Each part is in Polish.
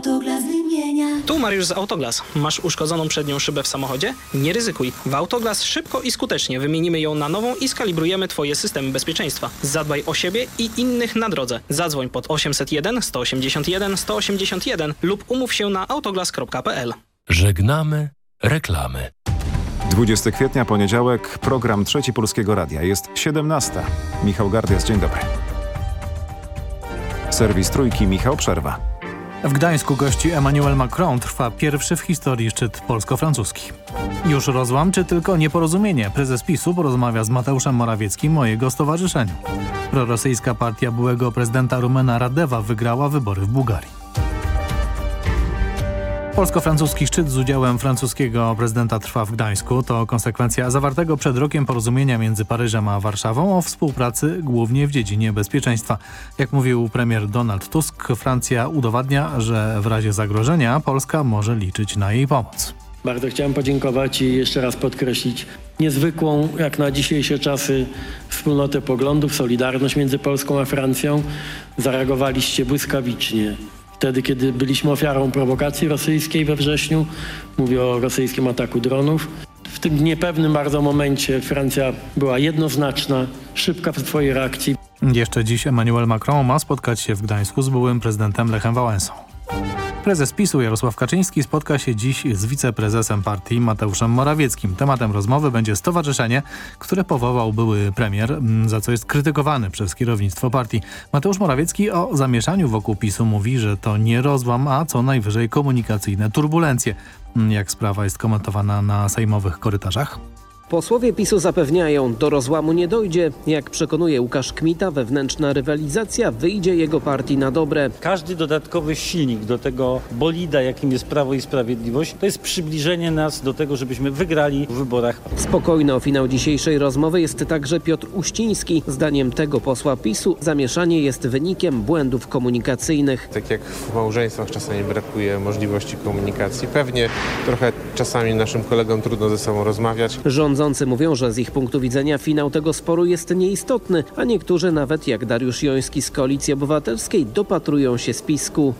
Autoglas wymienia. Tu Mariusz z Autoglas. Masz uszkodzoną przednią szybę w samochodzie? Nie ryzykuj. W Autoglas szybko i skutecznie wymienimy ją na nową i skalibrujemy Twoje systemy bezpieczeństwa. Zadbaj o siebie i innych na drodze. Zadzwoń pod 801 181 181 lub umów się na autoglas.pl. Żegnamy reklamy. 20 kwietnia, poniedziałek, program Trzeci Polskiego Radia. Jest 17. Michał Gardias, dzień dobry. Serwis Trójki, Michał Przerwa. W Gdańsku gości Emmanuel Macron trwa pierwszy w historii szczyt polsko-francuski. Już rozłam czy tylko nieporozumienie? Prezes PiSu porozmawia z Mateuszem Morawieckim o jego stowarzyszeniu. Prorosyjska partia byłego prezydenta Rumena Radewa wygrała wybory w Bułgarii. Polsko-francuski szczyt z udziałem francuskiego prezydenta trwa w Gdańsku. To konsekwencja zawartego przed rokiem porozumienia między Paryżem a Warszawą o współpracy głównie w dziedzinie bezpieczeństwa. Jak mówił premier Donald Tusk, Francja udowadnia, że w razie zagrożenia Polska może liczyć na jej pomoc. Bardzo chciałem podziękować i jeszcze raz podkreślić niezwykłą, jak na dzisiejsze czasy, wspólnotę poglądów, solidarność między Polską a Francją. Zareagowaliście błyskawicznie. Wtedy, kiedy byliśmy ofiarą prowokacji rosyjskiej we wrześniu, mówię o rosyjskim ataku dronów. W tym niepewnym bardzo momencie Francja była jednoznaczna, szybka w swojej reakcji. Jeszcze dziś Emmanuel Macron ma spotkać się w Gdańsku z byłym prezydentem Lechem Wałęsą. Prezes PiSu Jarosław Kaczyński spotka się dziś z wiceprezesem partii Mateuszem Morawieckim. Tematem rozmowy będzie stowarzyszenie, które powołał były premier, za co jest krytykowany przez kierownictwo partii. Mateusz Morawiecki o zamieszaniu wokół PiSu mówi, że to nie rozłam, a co najwyżej komunikacyjne turbulencje. Jak sprawa jest komentowana na sejmowych korytarzach? Posłowie PiSu zapewniają, do rozłamu nie dojdzie. Jak przekonuje Łukasz Kmita, wewnętrzna rywalizacja wyjdzie jego partii na dobre. Każdy dodatkowy silnik do tego bolida, jakim jest Prawo i Sprawiedliwość, to jest przybliżenie nas do tego, żebyśmy wygrali w wyborach. Spokojny o finał dzisiejszej rozmowy jest także Piotr Uściński. Zdaniem tego posła PiSu zamieszanie jest wynikiem błędów komunikacyjnych. Tak jak w małżeństwach czasami brakuje możliwości komunikacji, pewnie trochę czasami naszym kolegom trudno ze sobą rozmawiać. Rządzący mówią, że z ich punktu widzenia finał tego sporu jest nieistotny, a niektórzy nawet jak Dariusz Joński z Koalicji Obywatelskiej dopatrują się spisku.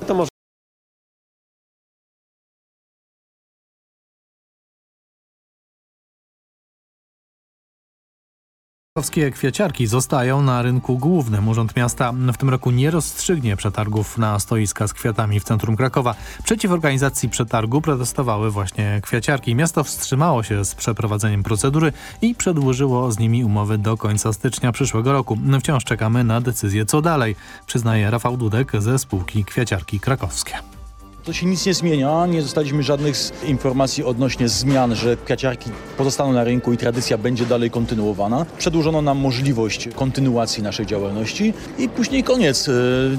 Krakowskie kwiaciarki zostają na rynku głównym. Urząd Miasta w tym roku nie rozstrzygnie przetargów na stoiska z kwiatami w centrum Krakowa. Przeciw organizacji przetargu protestowały właśnie kwiaciarki. Miasto wstrzymało się z przeprowadzeniem procedury i przedłużyło z nimi umowy do końca stycznia przyszłego roku. Wciąż czekamy na decyzję co dalej, przyznaje Rafał Dudek ze spółki Kwiaciarki Krakowskie. To się nic nie zmienia, nie dostaliśmy żadnych informacji odnośnie zmian, że kwiaciarki pozostaną na rynku i tradycja będzie dalej kontynuowana. Przedłużono nam możliwość kontynuacji naszej działalności i później koniec. E,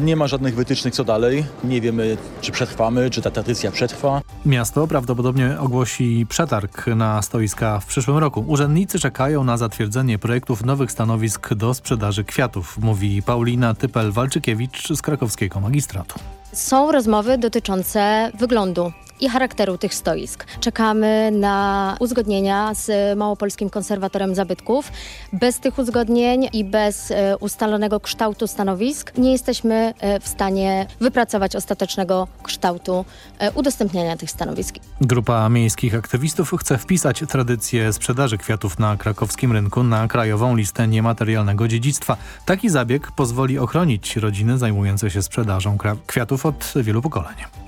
nie ma żadnych wytycznych co dalej. Nie wiemy, czy przetrwamy, czy ta tradycja przetrwa. Miasto prawdopodobnie ogłosi przetarg na stoiska w przyszłym roku. Urzędnicy czekają na zatwierdzenie projektów nowych stanowisk do sprzedaży kwiatów, mówi Paulina Typel-Walczykiewicz z krakowskiego magistratu. Są rozmowy dotyczące wyglądu i charakteru tych stoisk. Czekamy na uzgodnienia z Małopolskim Konserwatorem Zabytków. Bez tych uzgodnień i bez e, ustalonego kształtu stanowisk nie jesteśmy e, w stanie wypracować ostatecznego kształtu e, udostępniania tych stanowisk. Grupa miejskich aktywistów chce wpisać tradycję sprzedaży kwiatów na krakowskim rynku na krajową listę niematerialnego dziedzictwa. Taki zabieg pozwoli ochronić rodziny zajmujące się sprzedażą kwiatów od wielu pokoleń.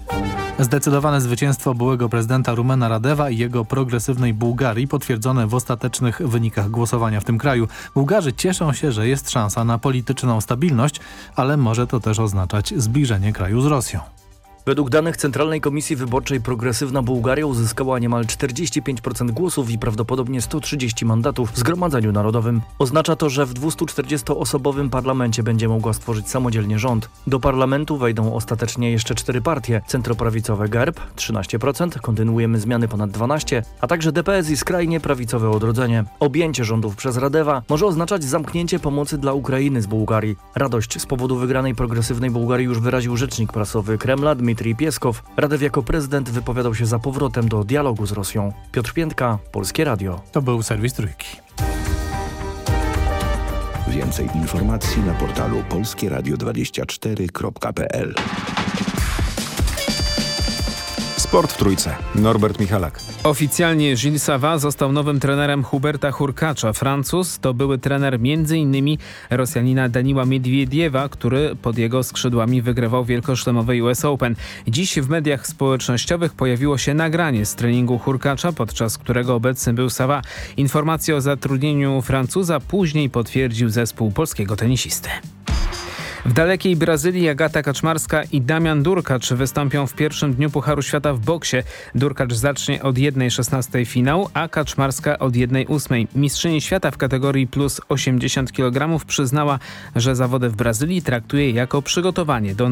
Zdecydowane zwycięstwo byłego prezydenta Rumena Radewa i jego progresywnej Bułgarii potwierdzone w ostatecznych wynikach głosowania w tym kraju. Bułgarzy cieszą się, że jest szansa na polityczną stabilność, ale może to też oznaczać zbliżenie kraju z Rosją. Według danych Centralnej Komisji Wyborczej progresywna Bułgaria uzyskała niemal 45% głosów i prawdopodobnie 130 mandatów w Zgromadzeniu Narodowym. Oznacza to, że w 240-osobowym parlamencie będzie mogła stworzyć samodzielnie rząd. Do parlamentu wejdą ostatecznie jeszcze cztery partie. Centroprawicowe GERB 13%, kontynuujemy zmiany ponad 12%, a także DPS i skrajnie prawicowe odrodzenie. Objęcie rządów przez Radewa może oznaczać zamknięcie pomocy dla Ukrainy z Bułgarii. Radość z powodu wygranej progresywnej Bułgarii już wyraził rzecznik prasowy Kremla Dmitrij Dmitrij Pieskow, Radew jako prezydent wypowiadał się za powrotem do dialogu z Rosją. Piotr Piętka, Polskie Radio. To był serwis Trójki. Więcej informacji na portalu polskieradio24.pl Sport w trójce. Norbert Michalak. Oficjalnie Gilles Sava został nowym trenerem Huberta Hurkacza. Francuz to były trener m.in. Rosjanina Daniła Miedwiediewa, który pod jego skrzydłami wygrywał wielkoszlemowy US Open. Dziś w mediach społecznościowych pojawiło się nagranie z treningu Hurkacza, podczas którego obecny był Sava. Informację o zatrudnieniu Francuza później potwierdził zespół polskiego tenisisty. W dalekiej Brazylii Agata Kaczmarska i Damian Durkacz wystąpią w pierwszym dniu Pucharu Świata w boksie. Durkacz zacznie od 1.16 finał, a Kaczmarska od 1.8. Mistrzyni świata w kategorii plus 80 kg przyznała, że zawody w Brazylii traktuje jako przygotowanie do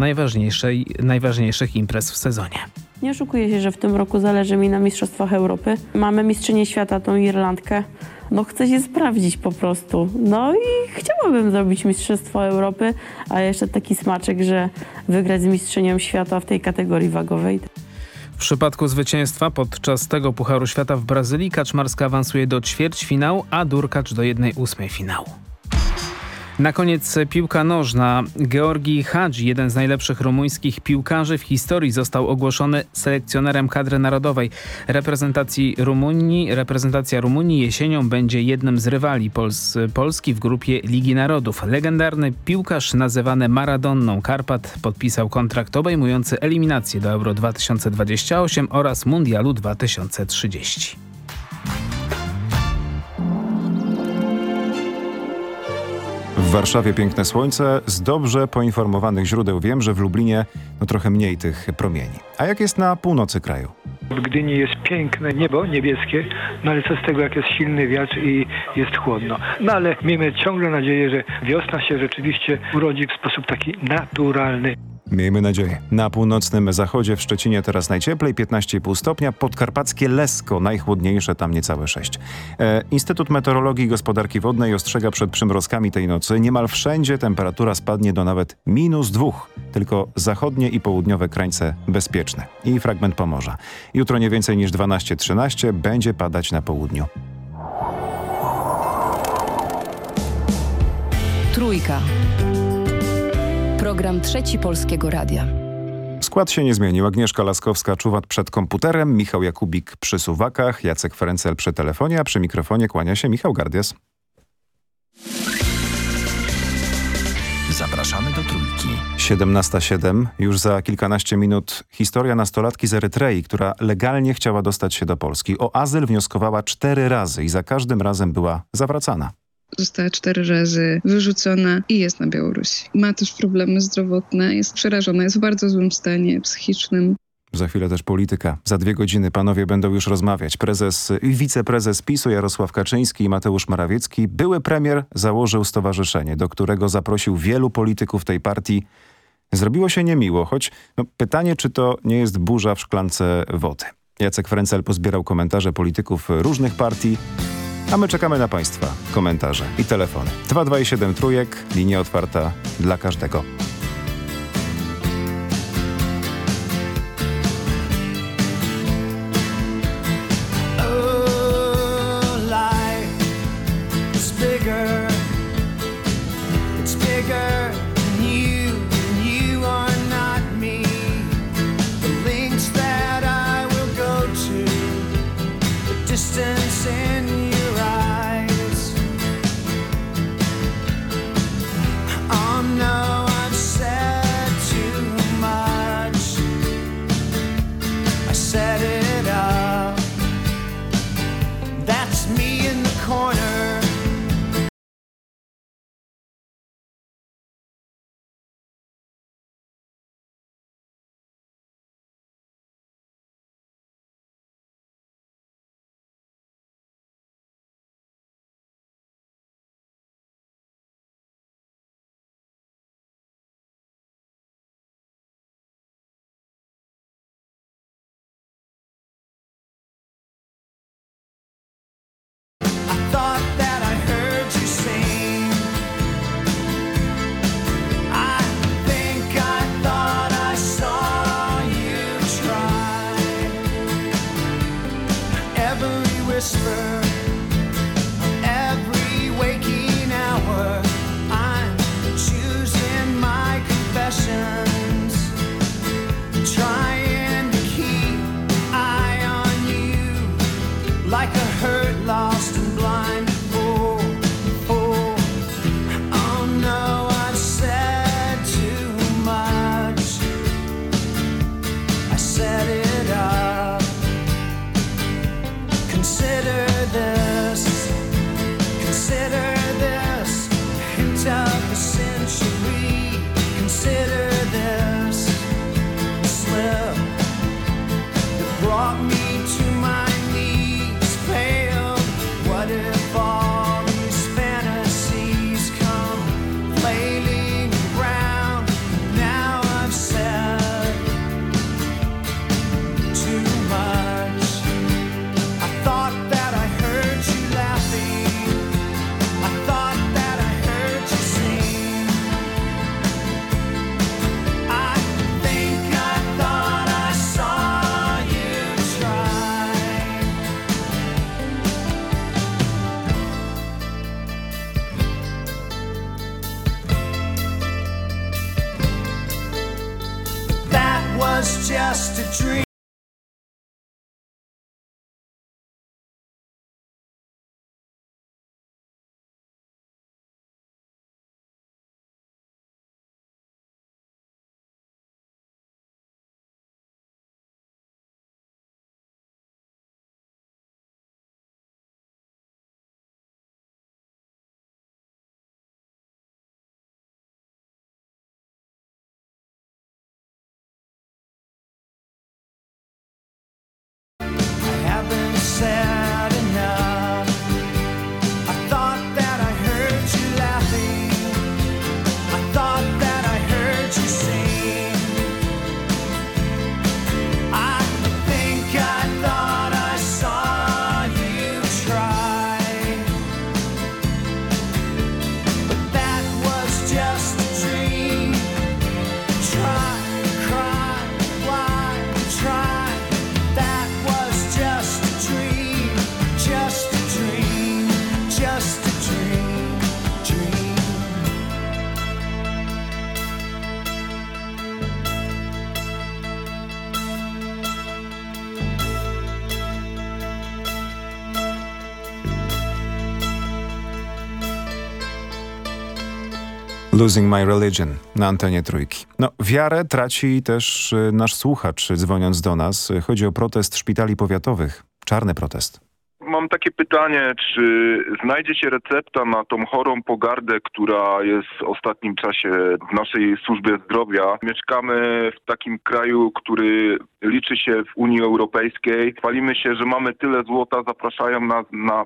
najważniejszych imprez w sezonie. Nie oszukuję się, że w tym roku zależy mi na Mistrzostwach Europy. Mamy mistrzynię świata, tą Irlandkę. No chcę się sprawdzić po prostu. No i chciałabym zrobić Mistrzostwo Europy, a jeszcze taki smaczek, że wygrać z mistrzynią świata w tej kategorii wagowej. W przypadku zwycięstwa podczas tego Pucharu Świata w Brazylii Kaczmarska awansuje do ćwierćfinału, a Durkacz do 1-8 finału. Na koniec piłka nożna. Georgi Hadzi, jeden z najlepszych rumuńskich piłkarzy w historii, został ogłoszony selekcjonerem kadry narodowej reprezentacji Rumunii. Reprezentacja Rumunii jesienią będzie jednym z rywali Pols Polski w grupie Ligi Narodów. Legendarny piłkarz nazywany Maradonną Karpat podpisał kontrakt obejmujący eliminację do Euro 2028 oraz Mundialu 2030. W Warszawie piękne słońce. Z dobrze poinformowanych źródeł wiem, że w Lublinie no trochę mniej tych promieni. A jak jest na północy kraju? W Gdyni jest piękne niebo niebieskie, no ale co z tego, jak jest silny wiatr i jest chłodno. No ale miejmy ciągle nadzieję, że wiosna się rzeczywiście urodzi w sposób taki naturalny. Miejmy nadzieję. Na północnym zachodzie w Szczecinie teraz najcieplej, 15,5 stopnia. Podkarpackie Lesko najchłodniejsze, tam niecałe 6. E, Instytut Meteorologii i Gospodarki Wodnej ostrzega przed przymrozkami tej nocy. Niemal wszędzie temperatura spadnie do nawet minus dwóch. Tylko zachodnie i południowe krańce bezpieczne. I fragment Pomorza. Jutro nie więcej niż 12-13 będzie padać na południu. Trójka. Program Trzeci Polskiego Radia. Skład się nie zmienił. Agnieszka Laskowska czuwa przed komputerem, Michał Jakubik przy suwakach, Jacek Ferencel przy telefonie, a przy mikrofonie kłania się Michał Gardias. Zapraszamy do Trójki. 17.07. Już za kilkanaście minut historia nastolatki z Erytrei, która legalnie chciała dostać się do Polski. O azyl wnioskowała cztery razy i za każdym razem była zawracana. Została cztery razy wyrzucona i jest na Białorusi. Ma też problemy zdrowotne, jest przerażona, jest w bardzo złym stanie psychicznym. Za chwilę też polityka. Za dwie godziny panowie będą już rozmawiać. Prezes i wiceprezes PiSu Jarosław Kaczyński i Mateusz Morawiecki. Były premier założył stowarzyszenie, do którego zaprosił wielu polityków tej partii. Zrobiło się niemiło, choć no, pytanie, czy to nie jest burza w szklance wody. Jacek Frencel pozbierał komentarze polityków różnych partii, a my czekamy na Państwa komentarze i telefony. 227 trójek, linia otwarta dla każdego. Whisper, Losing My Religion na antenie trójki. No, wiarę traci też y, nasz słuchacz dzwoniąc do nas. Chodzi o protest szpitali powiatowych. Czarny protest. Mam takie pytanie, czy znajdzie się recepta na tą chorą pogardę, która jest w ostatnim czasie w naszej służbie zdrowia? Mieszkamy w takim kraju, który liczy się w Unii Europejskiej. Chwalimy się, że mamy tyle złota, zapraszają nas na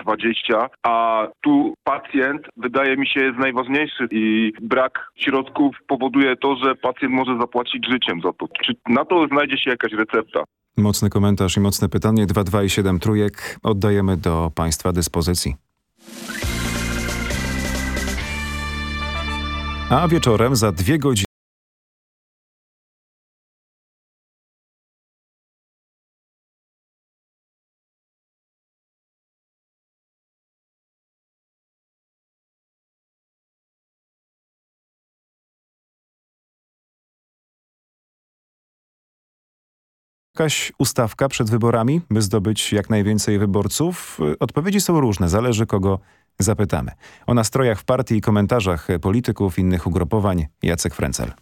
G20, a tu pacjent wydaje mi się jest najważniejszy i brak środków powoduje to, że pacjent może zapłacić życiem za to. Czy na to znajdzie się jakaś recepta? Mocny komentarz i mocne pytanie. 2, i 7 trójek oddajemy do Państwa dyspozycji. A wieczorem za dwie godziny jakaś ustawka przed wyborami, by zdobyć jak najwięcej wyborców? Odpowiedzi są różne, zależy kogo zapytamy. O nastrojach w partii i komentarzach polityków innych ugrupowań Jacek Frencel.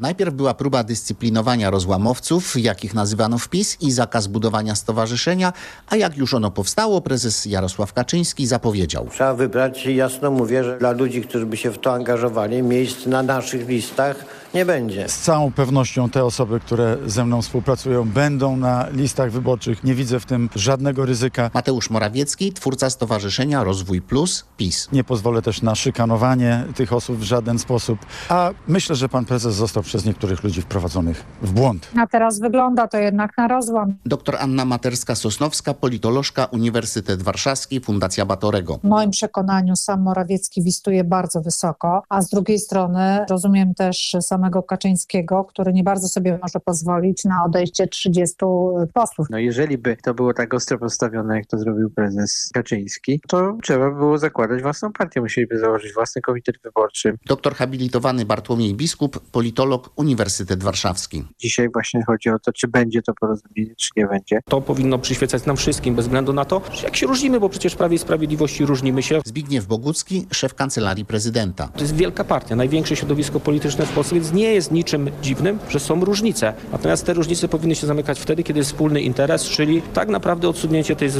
Najpierw była próba dyscyplinowania rozłamowców, jakich nazywano wpis, i zakaz budowania stowarzyszenia, a jak już ono powstało, prezes Jarosław Kaczyński zapowiedział. Trzeba wybrać, jasno mówię, że dla ludzi, którzy by się w to angażowali, miejsc na naszych listach nie będzie. Z całą pewnością te osoby, które ze mną współpracują, będą na listach wyborczych. Nie widzę w tym żadnego ryzyka. Mateusz Morawiecki, twórca Stowarzyszenia Rozwój Plus, PiS. Nie pozwolę też na szykanowanie tych osób w żaden sposób. A myślę, że pan prezes został przez niektórych ludzi wprowadzonych w błąd. A teraz wygląda to jednak na rozłam. Dr Anna Materska-Sosnowska, politolożka, Uniwersytet Warszawski, Fundacja Batorego. W moim przekonaniu sam Morawiecki wistuje bardzo wysoko, a z drugiej strony rozumiem też samego Kaczyńskiego, który nie bardzo sobie może pozwolić na odejście 30 posłów. No jeżeli by to było tak ostro postawione, jak to zrobił prezes Kaczyński, to trzeba by było zakładać własną partię. Musieliby założyć własny komitet wyborczy. Doktor habilitowany Bartłomiej Biskup, politolog, Uniwersytet Warszawski. Dzisiaj właśnie chodzi o to, czy będzie to porozumienie, czy nie będzie. To powinno przyświecać nam wszystkim, bez względu na to, jak się różnimy, bo przecież w Prawie i Sprawiedliwości różnimy się. Zbigniew Bogucki, szef Kancelarii Prezydenta. To jest wielka partia, największe środowisko polityczne w Polsce, więc nie jest niczym dziwnym, że są różnice. Natomiast te różnice powinny się zamykać wtedy, kiedy jest wspólny interes, czyli tak naprawdę odsunięcie tej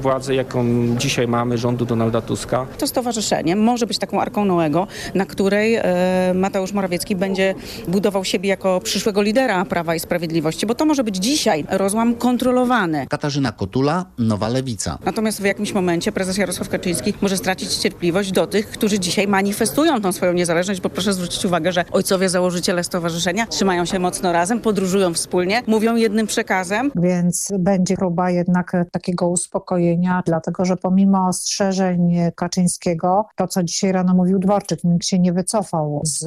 władzy, jaką dzisiaj mamy, rządu Donalda Tuska. To stowarzyszenie może być taką arką Noego, na której e, Mateusz Morawiecki będzie budował siebie jako przyszłego lidera Prawa i Sprawiedliwości, bo to może być dzisiaj rozłam kontrolowany. Katarzyna Kotula, Nowa Lewica. Natomiast w jakimś momencie prezes Jarosław Kaczyński może stracić cierpliwość do tych, którzy dzisiaj manifestują tą swoją niezależność, bo proszę zwrócić uwagę, że ojcowie założyciele stowarzyszenia trzymają się mocno razem, podróżują wspólnie, mówią jednym przekazem. Więc będzie próba jednak takiego uspokojenia, dlatego że pomimo ostrzeżeń Kaczyńskiego, to co dzisiaj rano mówił Dworczyk, nikt się nie wycofał z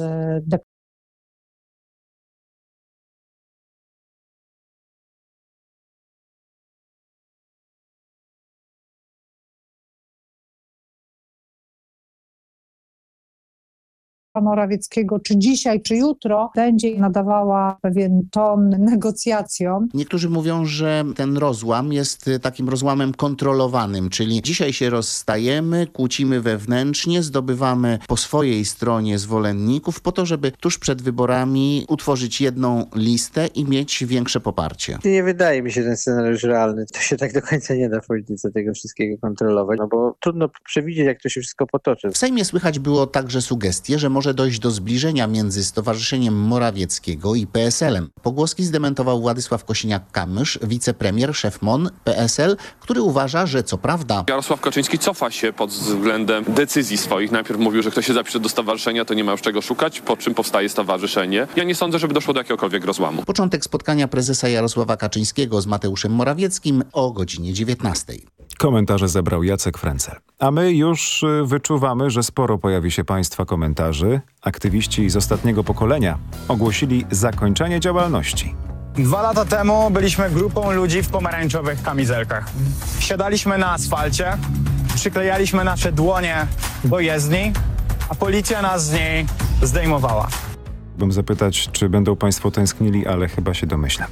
Morawieckiego, czy dzisiaj, czy jutro, będzie nadawała pewien ton negocjacjom. Niektórzy mówią, że ten rozłam jest y, takim rozłamem kontrolowanym, czyli dzisiaj się rozstajemy, kłócimy wewnętrznie, zdobywamy po swojej stronie zwolenników po to, żeby tuż przed wyborami utworzyć jedną listę i mieć większe poparcie. Nie wydaje mi się ten scenariusz realny. To się tak do końca nie da w polityce tego wszystkiego kontrolować, no bo trudno przewidzieć, jak to się wszystko potoczy. W Sejmie słychać było także sugestie, że może dojść do zbliżenia między Stowarzyszeniem Morawieckiego i PSL-em. Pogłoski zdementował Władysław Kosiniak-Kamysz, wicepremier, szef MON, PSL, który uważa, że co prawda Jarosław Kaczyński cofa się pod względem decyzji swoich. Najpierw mówił, że kto się zapisze do stowarzyszenia, to nie ma już czego szukać, po czym powstaje stowarzyszenie. Ja nie sądzę, żeby doszło do jakiegokolwiek rozłamu. początek spotkania prezesa Jarosława Kaczyńskiego z Mateuszem Morawieckim o godzinie 19. Komentarze zebrał Jacek Frencel. A my już y, wyczuwamy, że sporo pojawi się Państwa komentarzy. Aktywiści z ostatniego pokolenia ogłosili zakończenie działalności. Dwa lata temu byliśmy grupą ludzi w pomarańczowych kamizelkach. Siadaliśmy na asfalcie, przyklejaliśmy nasze dłonie do jezdni, a policja nas z niej zdejmowała. Bym zapytać, czy będą Państwo tęsknili, ale chyba się domyślam.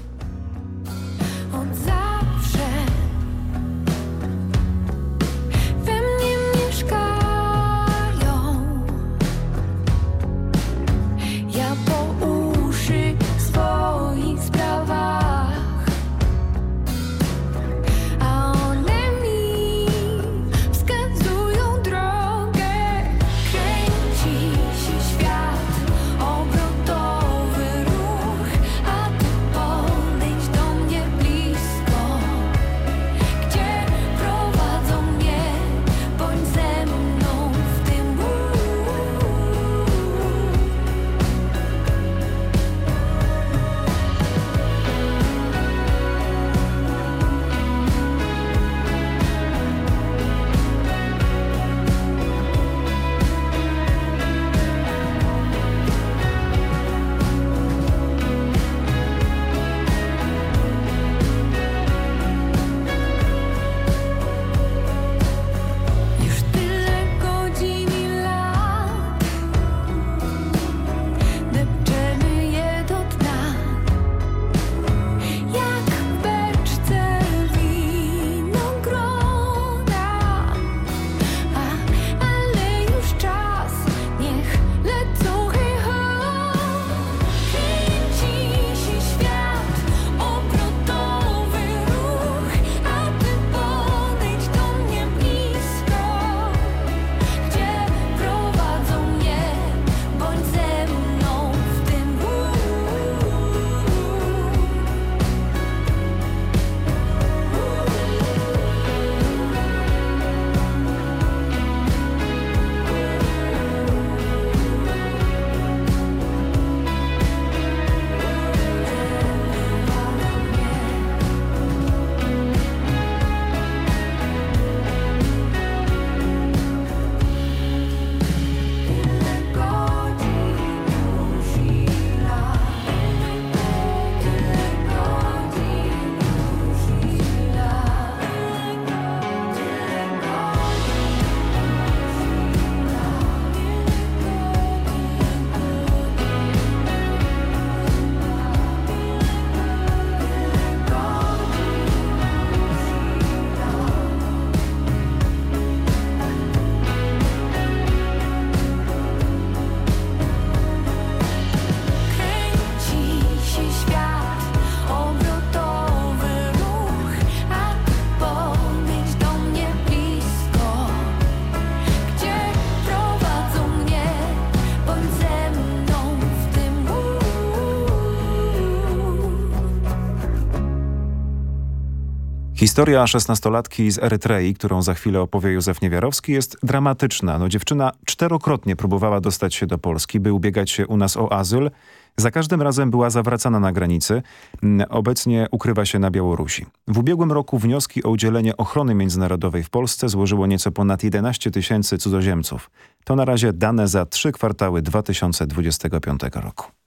Historia szesnastolatki z Erytrei, którą za chwilę opowie Józef Niewiarowski, jest dramatyczna. No, dziewczyna czterokrotnie próbowała dostać się do Polski, by ubiegać się u nas o azyl. Za każdym razem była zawracana na granicy. Mm, Obecnie ukrywa się na Białorusi. W ubiegłym roku wnioski o udzielenie ochrony międzynarodowej w Polsce złożyło nieco ponad 11 tysięcy cudzoziemców. To na razie dane za trzy kwartały 2025 roku.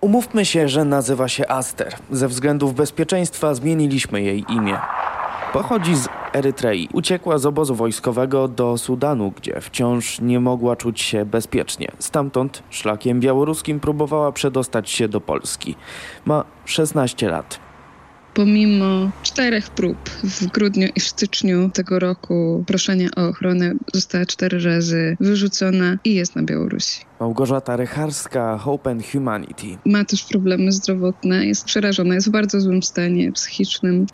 Umówmy się, że nazywa się Aster. Ze względów bezpieczeństwa zmieniliśmy jej imię. Pochodzi z Erytrei. Uciekła z obozu wojskowego do Sudanu, gdzie wciąż nie mogła czuć się bezpiecznie. Stamtąd szlakiem białoruskim próbowała przedostać się do Polski. Ma 16 lat. Pomimo czterech prób w grudniu i w styczniu tego roku proszenia o ochronę została cztery razy wyrzucona i jest na Białorusi. Małgorzata Rycharska, Hope and Humanity. Ma też problemy zdrowotne, jest przerażona, jest w bardzo złym stanie psychicznym.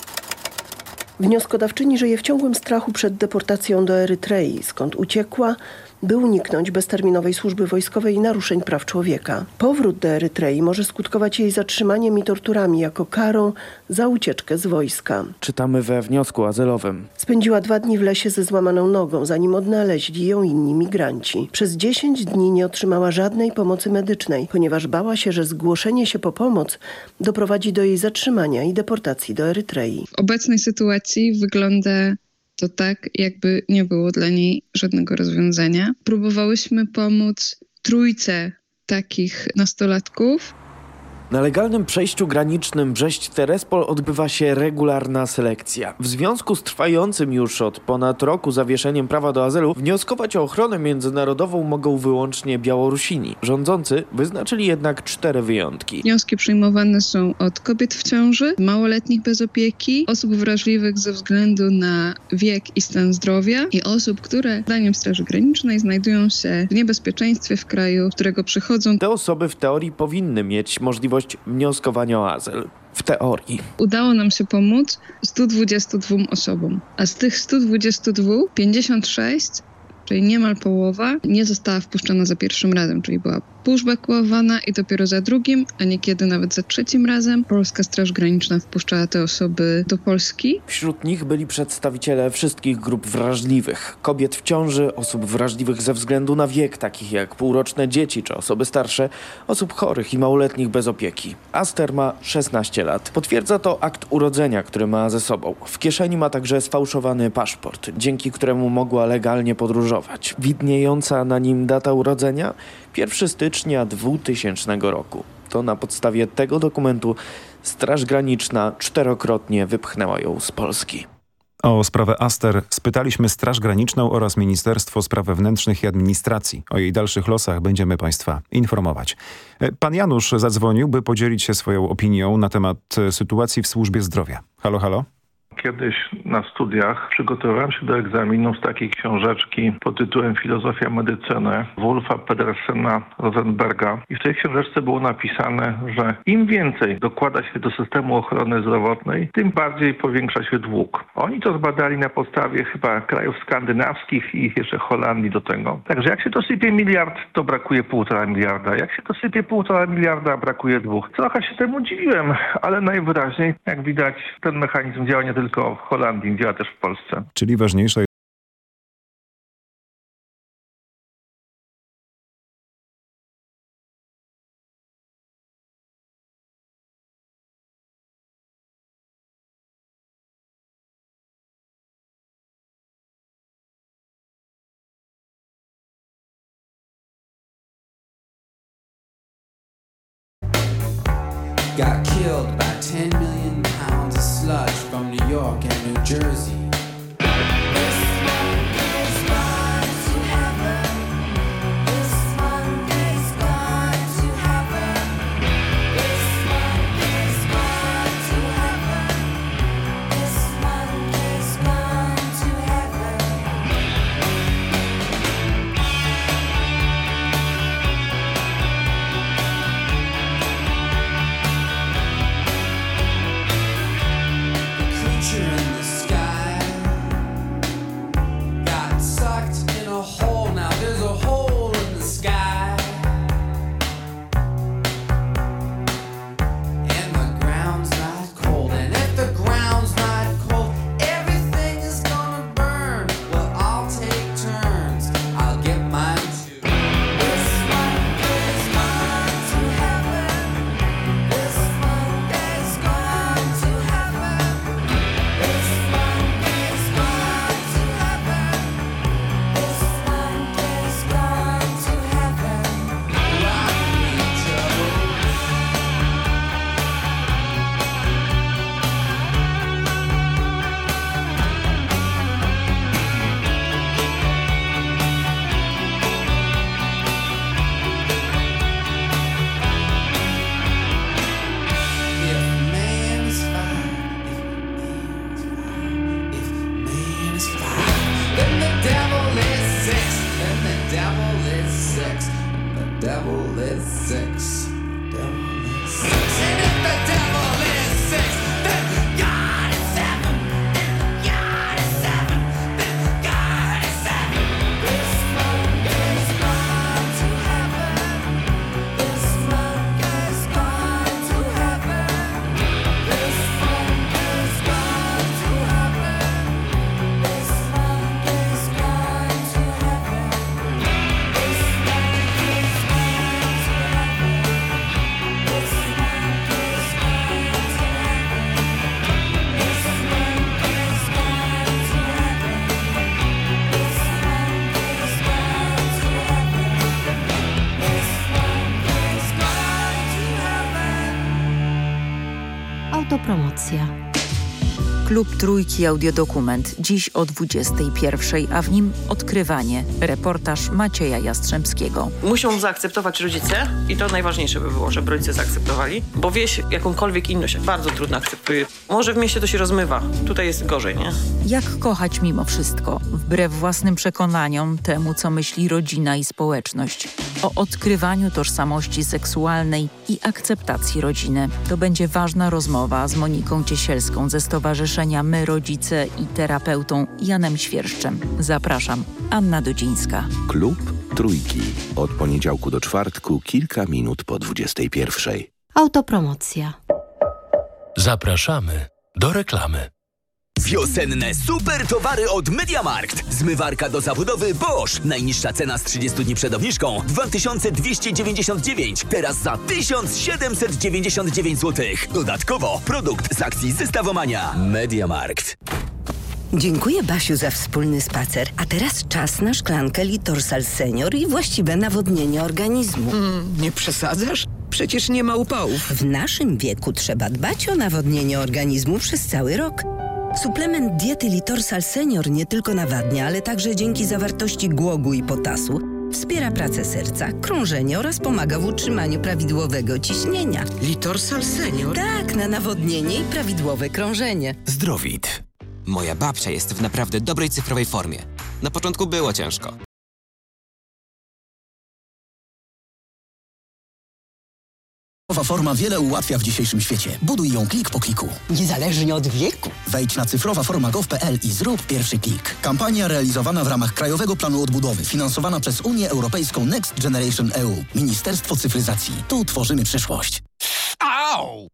Wnioskodawczyni żyje w ciągłym strachu przed deportacją do Erytrei, skąd uciekła, by uniknąć bezterminowej służby wojskowej i naruszeń praw człowieka. Powrót do Erytrei może skutkować jej zatrzymaniem i torturami jako karą za ucieczkę z wojska. Czytamy we wniosku azylowym. Spędziła dwa dni w lesie ze złamaną nogą, zanim odnaleźli ją inni migranci. Przez 10 dni nie otrzymała żadnej pomocy medycznej, ponieważ bała się, że zgłoszenie się po pomoc doprowadzi do jej zatrzymania i deportacji do Erytrei. W obecnej sytuacji wygląda to tak, jakby nie było dla niej żadnego rozwiązania. Próbowałyśmy pomóc trójce takich nastolatków. Na legalnym przejściu granicznym Brześć-Terespol odbywa się regularna selekcja. W związku z trwającym już od ponad roku zawieszeniem prawa do azylu, wnioskować o ochronę międzynarodową mogą wyłącznie Białorusini. Rządzący wyznaczyli jednak cztery wyjątki. Wnioski przyjmowane są od kobiet w ciąży, małoletnich bez opieki, osób wrażliwych ze względu na wiek i stan zdrowia i osób, które zdaniem Straży Granicznej znajdują się w niebezpieczeństwie w kraju, z którego przychodzą. Te osoby w teorii powinny mieć możliwość wnioskowania o azyl. W teorii. Udało nam się pomóc 122 osobom, a z tych 122 56 czyli niemal połowa, nie została wpuszczona za pierwszym razem, czyli była pushbackowana i dopiero za drugim, a niekiedy nawet za trzecim razem Polska Straż Graniczna wpuszczała te osoby do Polski. Wśród nich byli przedstawiciele wszystkich grup wrażliwych. Kobiet w ciąży, osób wrażliwych ze względu na wiek, takich jak półroczne dzieci czy osoby starsze, osób chorych i małoletnich bez opieki. Aster ma 16 lat. Potwierdza to akt urodzenia, który ma ze sobą. W kieszeni ma także sfałszowany paszport, dzięki któremu mogła legalnie podróżować. Widniejąca na nim data urodzenia 1 stycznia 2000 roku. To na podstawie tego dokumentu Straż Graniczna czterokrotnie wypchnęła ją z Polski. O sprawę Aster spytaliśmy Straż Graniczną oraz Ministerstwo Spraw Wewnętrznych i Administracji. O jej dalszych losach będziemy Państwa informować. E, Pan Janusz zadzwonił, by podzielić się swoją opinią na temat e, sytuacji w służbie zdrowia. Halo, halo? Kiedyś na studiach przygotowałem się do egzaminu z takiej książeczki pod tytułem Filozofia medycyny Wolfa Pedersena Rosenberga. I w tej książeczce było napisane, że im więcej dokłada się do systemu ochrony zdrowotnej, tym bardziej powiększa się dług. Oni to zbadali na podstawie chyba krajów skandynawskich i jeszcze Holandii do tego. Także jak się to sypie miliard, to brakuje półtora miliarda. Jak się to sypie półtora miliarda, brakuje dwóch. Trochę się temu dziwiłem, ale najwyraźniej, jak widać, ten mechanizm działa nie tylko w Holandii, działa też w Polsce. Czyli ważniejsze Got killed by Trójki Audiodokument. Dziś o 21, a w nim odkrywanie. Reportaż Macieja Jastrzębskiego. Muszą zaakceptować rodzice i to najważniejsze by było, żeby rodzice zaakceptowali, bo wieś jakąkolwiek inność bardzo trudno akceptuje. Może w mieście to się rozmywa, tutaj jest gorzej, nie? Jak kochać mimo wszystko, wbrew własnym przekonaniom, temu co myśli rodzina i społeczność. O odkrywaniu tożsamości seksualnej i akceptacji rodziny. To będzie ważna rozmowa z Moniką Ciesielską ze Stowarzyszenia My Rodzice i terapeutą Janem Świerszczem. Zapraszam, Anna Dudzińska. Klub Trójki. Od poniedziałku do czwartku, kilka minut po 21. Autopromocja. Zapraszamy do reklamy. Wiosenne super towary od MediaMarkt. Zmywarka do zabudowy Bosch. Najniższa cena z 30 dni przed obniżką 2299. Teraz za 1799 zł. Dodatkowo produkt z akcji Zestawomania. MediaMarkt. Dziękuję Basiu za wspólny spacer. A teraz czas na szklankę Litorsal Senior i właściwe nawodnienie organizmu. nie przesadzasz? Przecież nie ma upałów. W naszym wieku trzeba dbać o nawodnienie organizmu przez cały rok. Suplement diety Litorsal Senior nie tylko nawadnia, ale także dzięki zawartości głogu i potasu wspiera pracę serca, krążenie oraz pomaga w utrzymaniu prawidłowego ciśnienia. Litorsal Senior? Tak, na nawodnienie i prawidłowe krążenie. Zdrowit. Moja babcia jest w naprawdę dobrej cyfrowej formie. Na początku było ciężko. Nowa forma wiele ułatwia w dzisiejszym świecie. Buduj ją klik po kliku. Niezależnie od wieku. Wejdź na cyfrowaforma.gov.pl i zrób pierwszy klik. Kampania realizowana w ramach Krajowego Planu Odbudowy, finansowana przez Unię Europejską Next Generation EU. Ministerstwo Cyfryzacji. Tu tworzymy przyszłość. Au!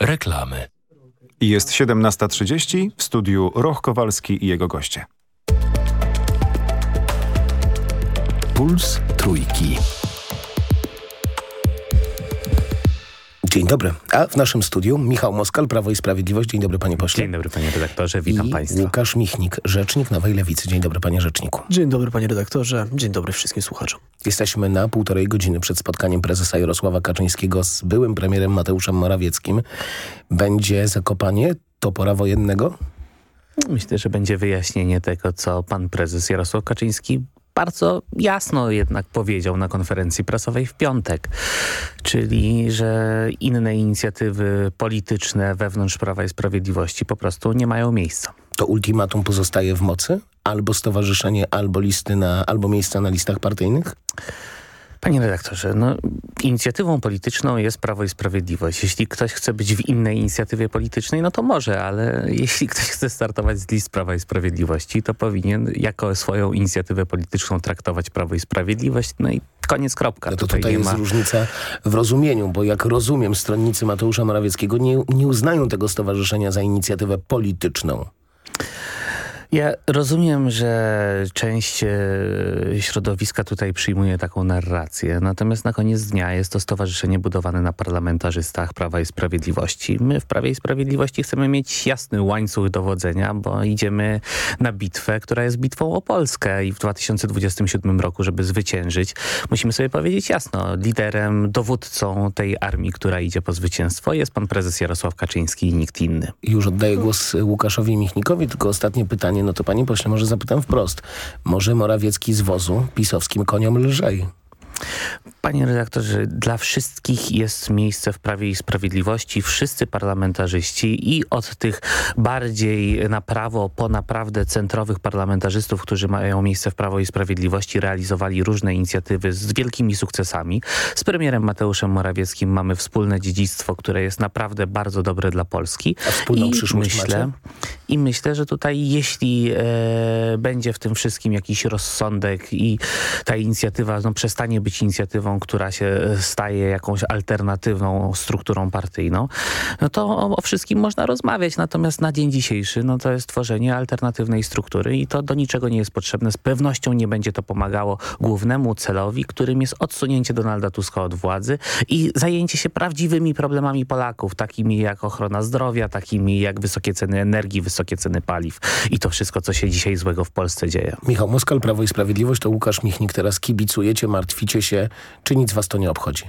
reklamy. Jest 17.30 w studiu Roch Kowalski i jego goście. Puls Trójki. Dzień dobry. A w naszym studiu Michał Moskal, Prawo i Sprawiedliwość. Dzień dobry panie pośle. Dzień dobry panie redaktorze, witam I państwa. Łukasz Michnik, rzecznik Nowej Lewicy. Dzień dobry panie rzeczniku. Dzień dobry panie redaktorze, dzień dobry wszystkim słuchaczom. Jesteśmy na półtorej godziny przed spotkaniem prezesa Jarosława Kaczyńskiego z byłym premierem Mateuszem Morawieckim. Będzie zakopanie topora wojennego? Myślę, że będzie wyjaśnienie tego, co pan prezes Jarosław Kaczyński bardzo jasno jednak powiedział na konferencji prasowej w piątek. Czyli, że inne inicjatywy polityczne wewnątrz Prawa i Sprawiedliwości po prostu nie mają miejsca. To ultimatum pozostaje w mocy? Albo stowarzyszenie, albo listy na, albo miejsca na listach partyjnych? Panie redaktorze, no, inicjatywą polityczną jest Prawo i Sprawiedliwość. Jeśli ktoś chce być w innej inicjatywie politycznej, no to może, ale jeśli ktoś chce startować z list Prawa i Sprawiedliwości, to powinien jako swoją inicjatywę polityczną traktować Prawo i Sprawiedliwość, no i koniec, kropka. No to tutaj, jest ma... różnica w rozumieniu, bo jak rozumiem, stronnicy Mateusza Morawieckiego nie, nie uznają tego stowarzyszenia za inicjatywę polityczną. Ja rozumiem, że część e, środowiska tutaj przyjmuje taką narrację, natomiast na koniec dnia jest to stowarzyszenie budowane na parlamentarzystach Prawa i Sprawiedliwości. My w Prawie i Sprawiedliwości chcemy mieć jasny łańcuch dowodzenia, bo idziemy na bitwę, która jest bitwą o Polskę i w 2027 roku, żeby zwyciężyć, musimy sobie powiedzieć jasno, liderem, dowódcą tej armii, która idzie po zwycięstwo jest pan prezes Jarosław Kaczyński i nikt inny. Już oddaję głos Łukaszowi Michnikowi, tylko ostatnie pytanie no to panie pośle, może zapytam wprost. Może Morawiecki z wozu pisowskim koniom lżej? Panie redaktorze, dla wszystkich jest miejsce w Prawie i Sprawiedliwości. Wszyscy parlamentarzyści i od tych bardziej na prawo po naprawdę centrowych parlamentarzystów, którzy mają miejsce w Prawo i Sprawiedliwości, realizowali różne inicjatywy z wielkimi sukcesami. Z premierem Mateuszem Morawieckim mamy wspólne dziedzictwo, które jest naprawdę bardzo dobre dla Polski. A wspólną I przyszłość myślę, macie? I myślę, że tutaj jeśli e, będzie w tym wszystkim jakiś rozsądek i ta inicjatywa no, przestanie być inicjatywą, która się staje jakąś alternatywną strukturą partyjną, no to o, o wszystkim można rozmawiać. Natomiast na dzień dzisiejszy no, to jest tworzenie alternatywnej struktury i to do niczego nie jest potrzebne. Z pewnością nie będzie to pomagało głównemu celowi, którym jest odsunięcie Donalda Tuska od władzy i zajęcie się prawdziwymi problemami Polaków, takimi jak ochrona zdrowia, takimi jak wysokie ceny energii, wysokie ceny paliw i to wszystko, co się dzisiaj złego w Polsce dzieje. Michał Moskal, Prawo i Sprawiedliwość, to Łukasz Michnik. Teraz kibicujecie, martwicie się, czy nic was to nie obchodzi?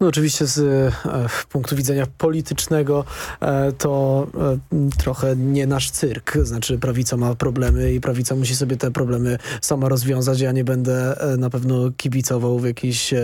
No oczywiście z e, punktu widzenia politycznego e, to e, trochę nie nasz cyrk. Znaczy prawica ma problemy i prawica musi sobie te problemy sama rozwiązać. Ja nie będę na pewno kibicował w jakiś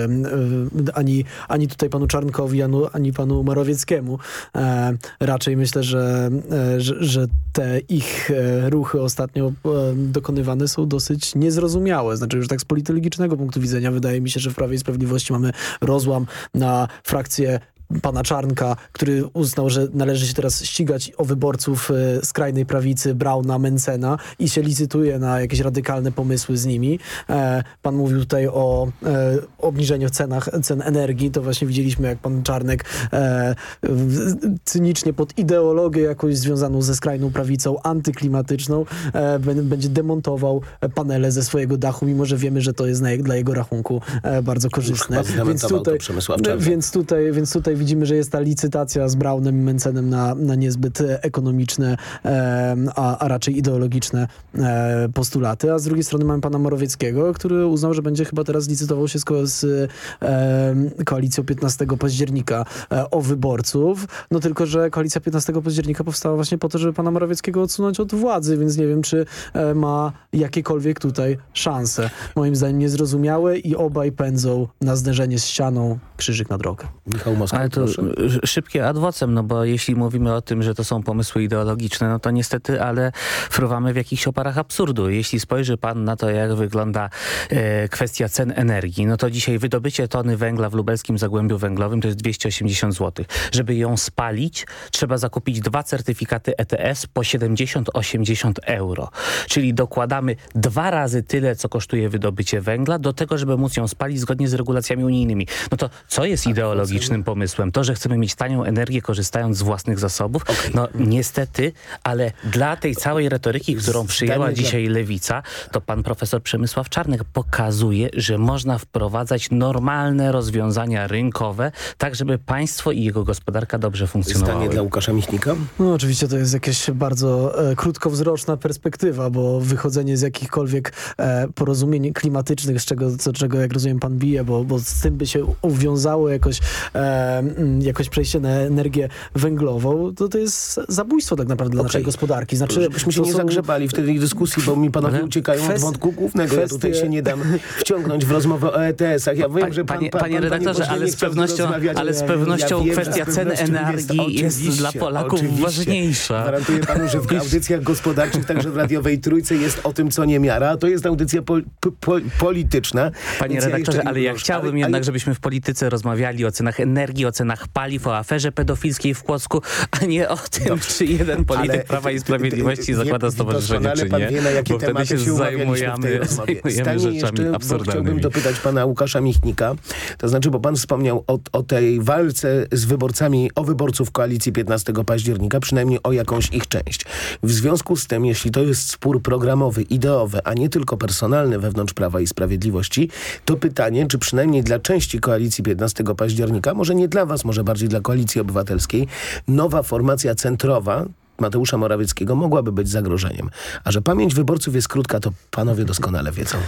ani, ani tutaj panu Czarnkowi, ani panu Morawieckiemu. E, raczej myślę, że, że, że te ich ruchy ostatnio dokonywane są dosyć niezrozumiałe. Znaczy już tak z politologicznego punktu widzenia wydaje mi się, że w Prawie i Sprawiedliwości mamy rozłam na frakcję pana Czarnka, który uznał, że należy się teraz ścigać o wyborców e, skrajnej prawicy Brauna, Mencena i się licytuje na jakieś radykalne pomysły z nimi. E, pan mówił tutaj o e, obniżeniu cenach, cen energii. To właśnie widzieliśmy, jak pan Czarnek e, w- cynicznie pod ideologię jakąś związaną ze skrajną prawicą antyklimatyczną e, bę- będzie demontował panele ze swojego dachu, mimo że wiemy, że to jest na, dla jego rachunku e, bardzo korzystne. Przemysław Czarnek. więc tutaj, więc tutaj widzimy, że jest ta licytacja z Braunem i Mencenem na, na niezbyt e, ekonomiczne, e, a, a raczej ideologiczne e, postulaty. A z drugiej strony mamy pana Morawieckiego, który uznał, że będzie chyba teraz licytował się z, z e, koalicją 15 października e, o wyborców. No tylko, że koalicja 15 października powstała właśnie po to, żeby pana Morawieckiego odsunąć od władzy, więc nie wiem, czy e, ma jakiekolwiek tutaj szanse. Moim zdaniem niezrozumiałe i obaj pędzą na zderzenie z ścianą krzyżyk na drogę. Michał Moskal, Ale to proszę. sz- szybkie ad vocem, no bo jeśli mówimy o tym, że to są pomysły ideologiczne, no to niestety, ale fruwamy w jakichś oparach absurdu. Jeśli spojrzy pan na to, jak wygląda e, kwestia cen energii, no to dzisiaj wydobycie tony węgla w lubelskim Zagłębiu Węglowym to jest 280 zł. Żeby ją spalić, trzeba zakupić dwa certyfikaty ETS po 70-80 euro. Czyli dokładamy dwa razy tyle, co kosztuje wydobycie węgla, do tego, żeby móc ją spalić zgodnie z regulacjami unijnymi. No to co jest ideologicznym pomysłem? To, że chcemy mieć tanią energię korzystając z własnych zasobów? No niestety, ale dla tej całej retoryki, którą przyjęła dzisiaj lewica, to pan profesor Przemysław Czarnek pokazuje, że można wprowadzać normalne rozwiązania rynkowe, tak żeby państwo i jego gospodarka dobrze funkcjonowały. Zdanie dla Łukasza Michnika? No oczywiście to jest jakaś bardzo e, krótkowzroczna perspektywa, bo wychodzenie z jakichkolwiek e, porozumień klimatycznych, z czego, co, czego jak rozumiem pan bije, bo, bo z tym by się uwiązało jakoś, e, jakoś przejście na energię węglową, to to jest zabójstwo tak naprawdę dla Okej. naszej gospodarki. Znaczy, Żebyśmy się nie są- zagrzebali w tej dyskusji, bo mi panowie Ale uciekają od kwest- wątku głównego. Ja tutaj kwestie- się nie dam wciągnąć w rozmowę o ETS-ach. Ja wiem, że pan, Panie, pan, panie pan, redaktorze, ale z pewnością, ale z Ja pewnością wiem, że z kwestia cen energii jest, oczywiście, dla Polaków oczywiście. ważniejsza. Gwarantuję panu, że w audycjach gospodarczych, także w radiowej trójce jest o tym, co nie miara. a To jest audycja pol, po, po, polityczna. Panie ja redaktorze, jeszcze- ale ja chciałbym ale- jednak, żebyśmy w polityce rozmawiali o cenach energii, o cenach paliw, o aferze pedofilskiej w Kłodzku, a nie o tym, czy jeden polityk Ale- Prawa i Sprawiedliwości wie- zakłada stowarzyszenie, czy pan nie. wie, na jakie bo wtedy się się zajmujemy, zajmujemy rzeczami jeszcze, absurdalnymi. Chciałbym dopytać pana Łukasza Michnika, to znaczy, bo pan wspomniał o, o tej walce z wyborcami, o wyborców koalicji 15 października, przynajmniej o jakąś ich część. W związku z tym, jeśli to jest spór programowy, ideowy, a nie tylko personalny wewnątrz Prawa i Sprawiedliwości, to pytanie, czy przynajmniej dla części koalicji 15 października, może nie dla was, może bardziej dla Koalicji Obywatelskiej, nowa formacja centrowa, Mateusza Morawieckiego mogłaby być zagrożeniem. A że pamięć wyborców jest krótka, to panowie doskonale wiedzą.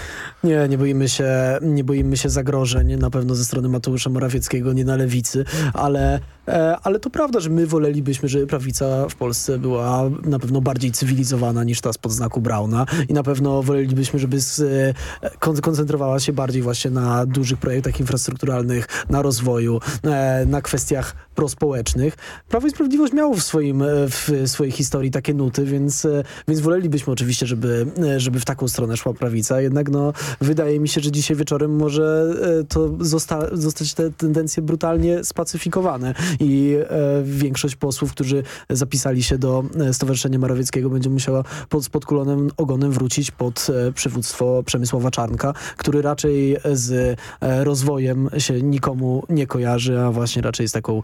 Nie, nie boimy się, nie boimy się zagrożeń, na pewno ze strony Mateusza Morawieckiego, nie na lewicy, ale, ale to prawda, że my wolelibyśmy, żeby prawica w Polsce była na pewno bardziej cywilizowana niż ta spod znaku Brauna i na pewno wolelibyśmy, żeby e, kon- koncentrowała się bardziej właśnie na dużych projektach infrastrukturalnych, na rozwoju, e, na kwestiach prospołecznych. Prawo i Sprawiedliwość miało w, swoim, e, w swojej historii takie nuty, więc, e, więc wolelibyśmy oczywiście, żeby, e, żeby w taką stronę szła prawica. Jednak no, wydaje mi się, że dzisiaj wieczorem może e, to zosta zostać te tendencje brutalnie spacyfikowane i e, większość posłów, którzy zapisali się do e, Stowarzyszenia Morawieckiego będzie musiała pod, podkulonym ogonem wrócić pod e, przywództwo Przemysława Czarnka, który raczej z rozwojem się nikomu nie kojarzy, a właśnie raczej z taką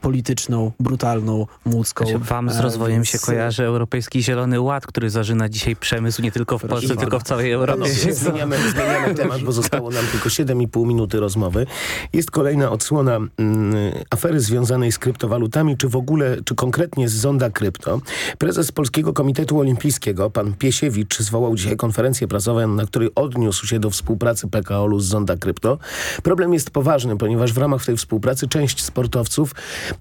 polityczną, brutalną, łódzką. Znaczy, wam z rozwojem więc, się kojarzy Europejski Zielony Ład, który zażyna dzisiaj przemysł nie tylko w Polsce, tylko w całej Europie. Panowie, zmieniamy, zmieniamy temat, bo zostało nam tylko 7,5 minuty rozmowy. Jest kolejna odsłona mm, afery związanej z kryptowalutami, czy w ogóle, czy konkretnie z Zonda Krypto. Prezes Polskiego Komitetu Olimpijskiego, pan Piesiewicz, zwołał dzisiaj konferencję prasową, na której odniósł się do współpracy PKO-u z Zonda Krypto. Problem jest poważny, ponieważ w ramach tej współpracy część sportowców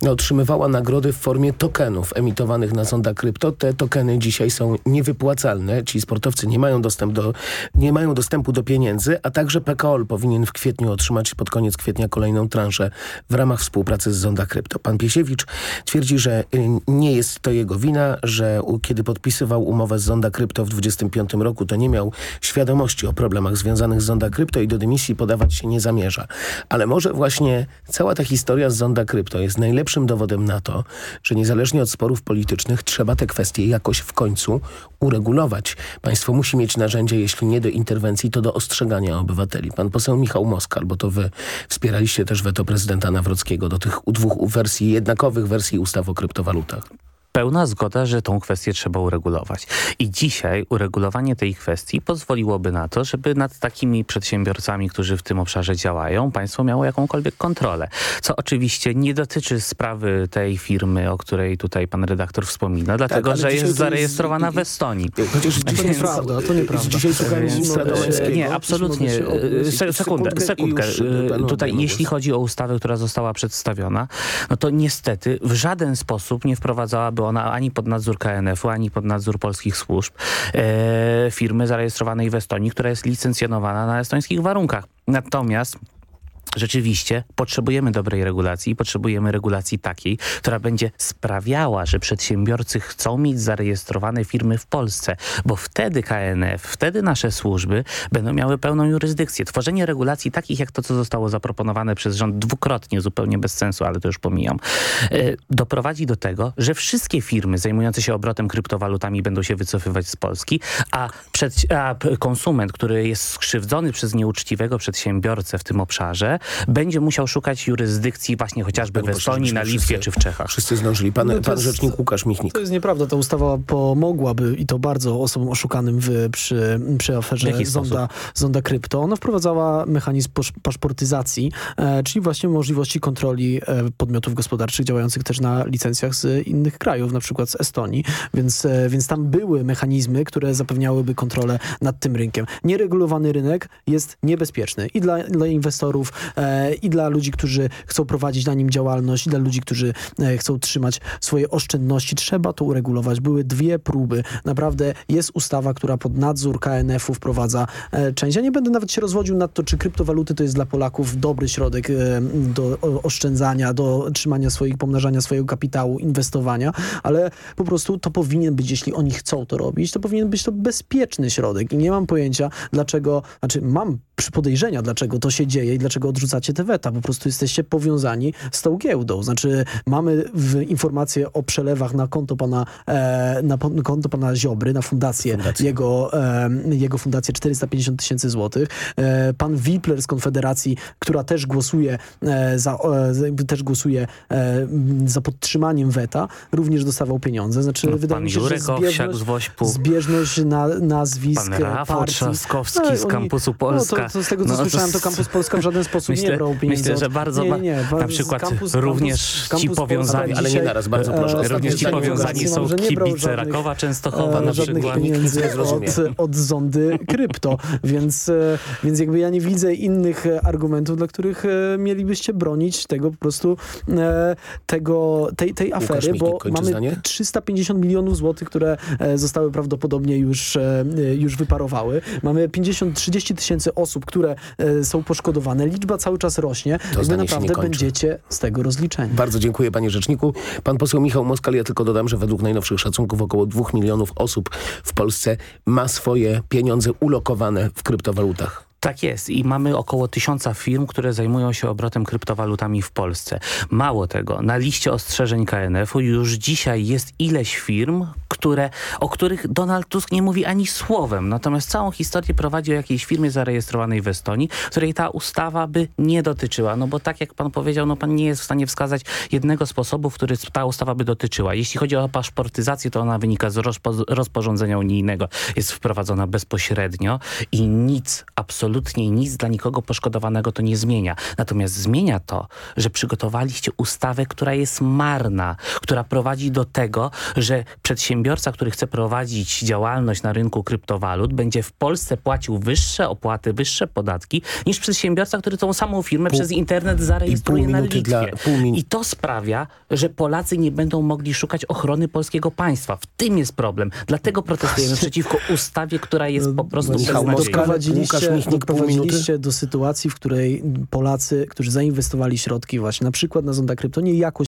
otrzymywała nagrody w formie tokenów emitowanych na Zonda Krypto. Te tokeny dzisiaj są niewypłacalne. Ci sportowcy nie mają, dostęp do, nie mają dostępu do pieniędzy, a także PKOL powinien w kwietniu otrzymać pod koniec kwietnia kolejną transzę w ramach współpracy z Zonda Krypto. Pan Piesiewicz twierdzi, że y, nie jest to jego wina, że kiedy podpisywał umowę z Zonda Krypto w 2025 roku, to nie miał świadomości o problemach związanych z Zonda Krypto i do dymisji podawać się nie zamierza. Ale może właśnie cała ta historia z Zonda Krypto jest najlepszym dowodem na to, że niezależnie od sporów politycznych trzeba te kwestie jakoś w końcu uregulować. Państwo musi mieć narzędzie, jeśli nie do interwencji, to do ostrzegania obywateli. Pan poseł Michał Moskal, bo to wy wspieraliście też weto prezydenta Nawrockiego do tych dwóch wersji, jednakowych wersji ustaw o kryptowalutach. Pełna zgoda, że tą kwestię trzeba uregulować. I dzisiaj uregulowanie tej kwestii pozwoliłoby na to, żeby nad takimi przedsiębiorcami, którzy w tym obszarze działają, państwo miało jakąkolwiek kontrolę. Co oczywiście nie dotyczy sprawy tej firmy, o której tutaj pan redaktor wspomina, dlatego, ale że jest to jest- zarejestrowana w Estonii. Chociaż To dzisiaj nieprawda, to nieprawda. Dzisiaj Więc. Nie, absolutnie. Se- Sekundę, sekundkę. Tutaj, jeśli chodzi o ustawę, która została przedstawiona, no to niestety w żaden sposób nie wprowadzałaby ona ani pod nadzór KNF-u, ani pod nadzór polskich służb e, firmy zarejestrowanej w Estonii, która jest licencjonowana na estońskich warunkach. Natomiast Rzeczywiście potrzebujemy dobrej regulacji, potrzebujemy regulacji takiej, która będzie sprawiała, że przedsiębiorcy chcą mieć zarejestrowane firmy w Polsce, bo wtedy KNF, wtedy nasze służby będą miały pełną jurysdykcję. Tworzenie regulacji takich jak to, co zostało zaproponowane przez rząd dwukrotnie, zupełnie bez sensu, ale to już pomijam, e, doprowadzi do tego, że wszystkie firmy zajmujące się obrotem kryptowalutami będą się wycofywać z Polski, a, przed, a konsument, który jest skrzywdzony przez nieuczciwego przedsiębiorcę w tym obszarze, będzie musiał szukać jurysdykcji właśnie chociażby w Estonii, na Litwie czy w Czechach. Wszyscy zdążyli. Pan, No pan jest- rzecznik Łukasz Michnik. To jest nieprawda. Ta ustawa pomogłaby i to bardzo osobom oszukanym w, przy, przy aferze Zonda, Zonda Krypto. Ona wprowadzała mechanizm posz, paszportyzacji, e, czyli właśnie możliwości kontroli e, podmiotów gospodarczych działających też na licencjach z innych krajów, na przykład z Estonii. Więc, e, więc tam były mechanizmy, które zapewniałyby kontrolę nad tym rynkiem. Nieregulowany rynek jest niebezpieczny i dla, dla inwestorów, i dla ludzi, którzy chcą prowadzić na nim działalność, i dla ludzi, którzy e, chcą trzymać swoje oszczędności. Trzeba to uregulować. Były dwie próby. Naprawdę jest ustawa, która pod nadzór KNF-u wprowadza e, część. Ja nie będę nawet się rozwodził nad to, czy kryptowaluty to jest dla Polaków dobry środek e, do oszczędzania, do trzymania swoich, pomnażania swojego kapitału, inwestowania, ale po prostu to powinien być, jeśli oni chcą to robić, to powinien być to bezpieczny środek i nie mam pojęcia, dlaczego, znaczy mam podejrzenia, dlaczego to się dzieje i dlaczego odrzucacie te weta. Po prostu jesteście powiązani z tą giełdą. Znaczy mamy w, informacje o przelewach na konto pana, e, na konto pana Ziobry, na fundację, Jego, e, jego fundację 450 tysięcy złotych. E, pan Wipler z Konfederacji, która też głosuje e, za, też głosuje e, za podtrzymaniem weta, również dostawał pieniądze. Znaczy No, wydaje mi się, Jurek że zbieżność, z Wośpu. zbieżność na, nazwisk Pan Rafał partii. Trzaskowski z oni- kampusu Polska. No, to, to z tego, co No, słyszałem, to s- Campus Polska w żaden sposób myślę, nie brał pieniędzy Myślę, że bardzo, nie, nie, na przykład Campus- również Campus ci powiązani, Ale nie naraz, bardzo proszę. e, również ci powiązani są kibice żadnych, Rakowa Częstochowa e, na przykład. pieniędzy od, od zondy krypto, więc, e, więc jakby ja nie widzę innych argumentów, dla których mielibyście bronić tego po prostu tego, tej, tej afery, bo mamy zdanie. 350 milionów złotych, które zostały prawdopodobnie już, już wyparowały. Mamy 50-30 tysięcy osób, które są poszkodowane. Liczba cały czas rośnie. Jakby się nie naprawdę będziecie z tego rozliczeni. Bardzo dziękuję panie rzeczniku. Pan poseł Michał Moskal, ja tylko dodam, że według najnowszych szacunków około 2 milionów osób w Polsce ma swoje pieniądze ulokowane w kryptowalutach. Tak jest i mamy około tysiąca firm, które zajmują się obrotem kryptowalutami w Polsce. Mało tego, na liście ostrzeżeń KNF-u już dzisiaj jest ileś firm, które, o których Donald Tusk nie mówi ani słowem. Natomiast całą historię prowadzi o jakiejś firmie zarejestrowanej w Estonii, której ta ustawa by nie dotyczyła. No bo tak jak pan powiedział, no pan nie jest w stanie wskazać jednego sposobu, w który ta ustawa by dotyczyła. Jeśli chodzi o paszportyzację, to ona wynika z rozpo rozporządzenia unijnego. Jest wprowadzona bezpośrednio i nic, absolutnie nic dla nikogo poszkodowanego to nie zmienia. Natomiast zmienia to, że przygotowaliście ustawę, która jest marna, która prowadzi do tego, że przedsiębiorca, który chce prowadzić działalność na rynku kryptowalut, będzie w Polsce płacił wyższe opłaty, wyższe podatki, niż przedsiębiorca, który tą samą firmę Pół- przez internet zarejestruje na Litwie. dla- I to sprawia, że Polacy nie będą mogli szukać ochrony polskiego państwa. W tym jest problem. Dlatego protestujemy przeciwko ustawie, która jest po prostu Michał beznadziejna. Moskal, doprowadziliście, Łukasz. Doprowadziliście do sytuacji, w której Polacy, którzy zainwestowali środki właśnie na przykład na zonda krypto, nie jakoś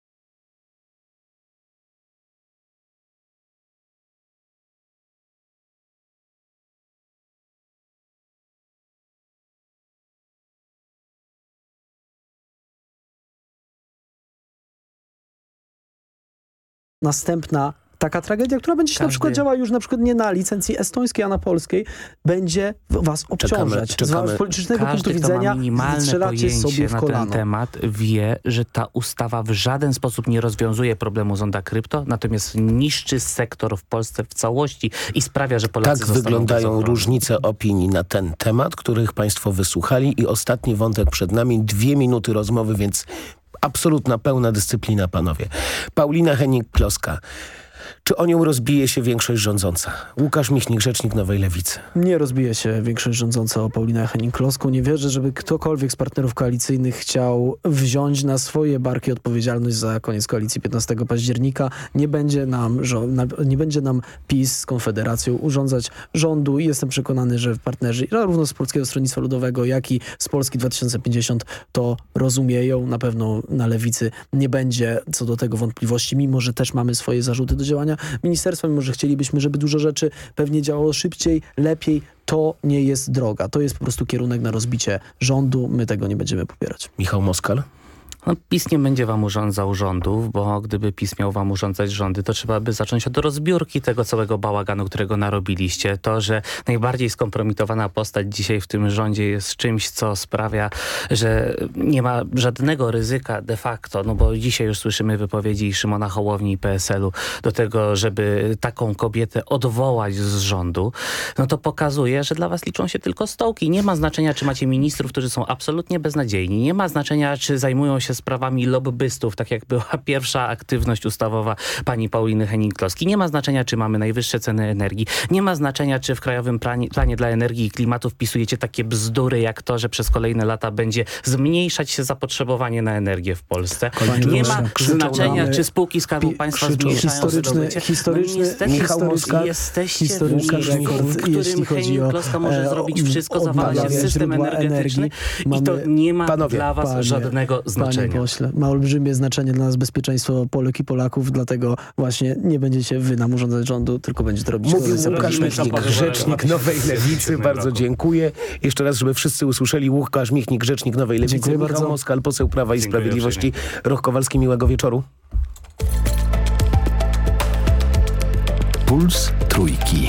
następna taka tragedia, która będzie się na Każdy- przykład działa już na przykład nie na licencji estońskiej, a na polskiej, będzie was obciążać. Z czekamy. wa- politycznego Każdy, punktu widzenia strzelacie pojęcie sobie w na ten kolano. temat, wie, że ta ustawa w żaden sposób nie rozwiązuje problemu zonda krypto, natomiast niszczy sektor w Polsce w całości i sprawia, że Polacy Tak wyglądają różnice opinii na ten temat, których państwo wysłuchali i ostatni wątek przed nami, dwie minuty rozmowy, więc absolutna pełna dyscyplina, panowie. Paulina Henik-Kloska. Czy o nią rozbije się większość rządząca? Łukasz Michnik, rzecznik Nowej Lewicy. Nie rozbije się większość rządząca o Paulinę Henning-Kloską. Nie wierzę, żeby ktokolwiek z partnerów koalicyjnych chciał wziąć na swoje barki odpowiedzialność za koniec koalicji 15 października. Nie będzie nam, nie będzie nam PiS z Konfederacją urządzać rządu i jestem przekonany, że partnerzy zarówno z Polskiego Stronnictwa Ludowego, jak i z Polski 2050 to rozumieją. Na pewno na Lewicy nie będzie co do tego wątpliwości, mimo że też mamy swoje zarzuty do działania ministerstwa, mimo że chcielibyśmy, żeby dużo rzeczy pewnie działało szybciej, lepiej. To nie jest droga. To jest po prostu kierunek na rozbicie rządu. My tego nie będziemy popierać. Michał Moskal. No, PiS nie będzie wam urządzał rządów, bo gdyby PiS miał wam urządzać rządy, to trzeba by zacząć od rozbiórki tego całego bałaganu, którego narobiliście. To, że najbardziej skompromitowana postać dzisiaj w tym rządzie jest czymś, co sprawia, że nie ma żadnego ryzyka de facto, no bo dzisiaj już słyszymy wypowiedzi Szymona Hołowni i PSL-u do tego, żeby taką kobietę odwołać z rządu, no to pokazuje, że dla was liczą się tylko stołki. Nie ma znaczenia, czy macie ministrów, którzy są absolutnie beznadziejni. Nie ma znaczenia, czy zajmują się sprawami lobbystów, tak jak była pierwsza aktywność ustawowa pani Pauliny Henning-Kloski. Nie ma znaczenia, czy mamy najwyższe ceny energii. Nie ma znaczenia, czy w Krajowym Planie, planie dla Energii i Klimatu wpisujecie takie bzdury, jak to, że przez kolejne lata będzie zmniejszać się zapotrzebowanie na energię w Polsce. Panie nie pośle, ma znaczenia, mamy- czy spółki Skarbu Państwa krzyczą zmniejszają historyczny- historyczny- no niestety, Michał jesteście historyczny w rekord, miejscu, w którym o, Henning-Kloska może e, zrobić wszystko, zawala się system energetyczny i to nie ma Panowie, dla was Panie- żadnego znaczenia. Panie pośle, ma olbrzymie znaczenie dla nas bezpieczeństwo Polek i Polaków, dlatego właśnie nie będziecie wy nam urządzać rządu, tylko będziecie robić Mówił Łukasz Michnik, rzecznik Nowej Lewicy. Bardzo dziękuję. Jeszcze raz, żeby wszyscy usłyszeli. Łukasz Michnik, rzecznik Nowej Lewicy. Dziękuję Michał bardzo. Moskal, poseł Prawa i Dziękuję Sprawiedliwości. Roch Kowalski, miłego wieczoru. Puls Trójki.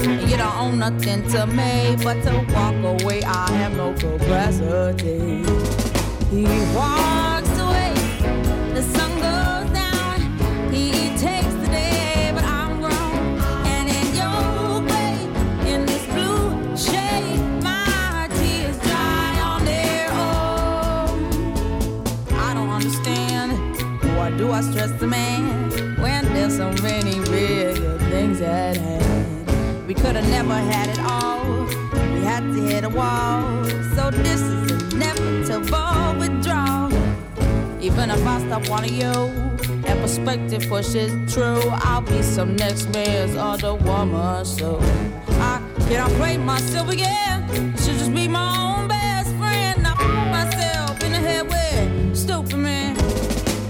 you don't own nothing to me but to walk away. I have no capacity. Could have never had it all. We had to hit a wall. So this is inevitable withdrawal. Even if I stop wanting you, and perspective pushes true, I'll be some next man's other woman. So I cannot play myself again. Should just be my own best friend. I put myself in the head with stupid man.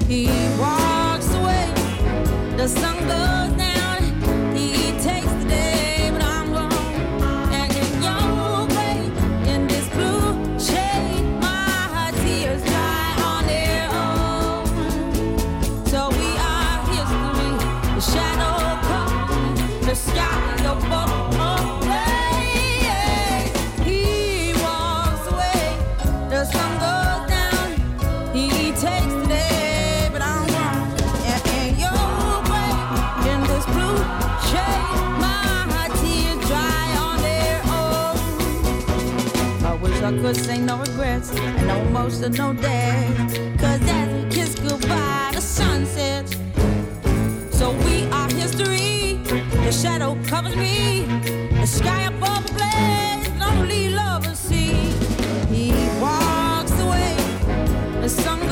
He walks away, the sun goes Could say no regrets and no emotional day. Cause as we kiss goodbye, the sun sets. So we are history. The shadow covers me. The sky above blaze, lonely lovers see. He walks away. The sun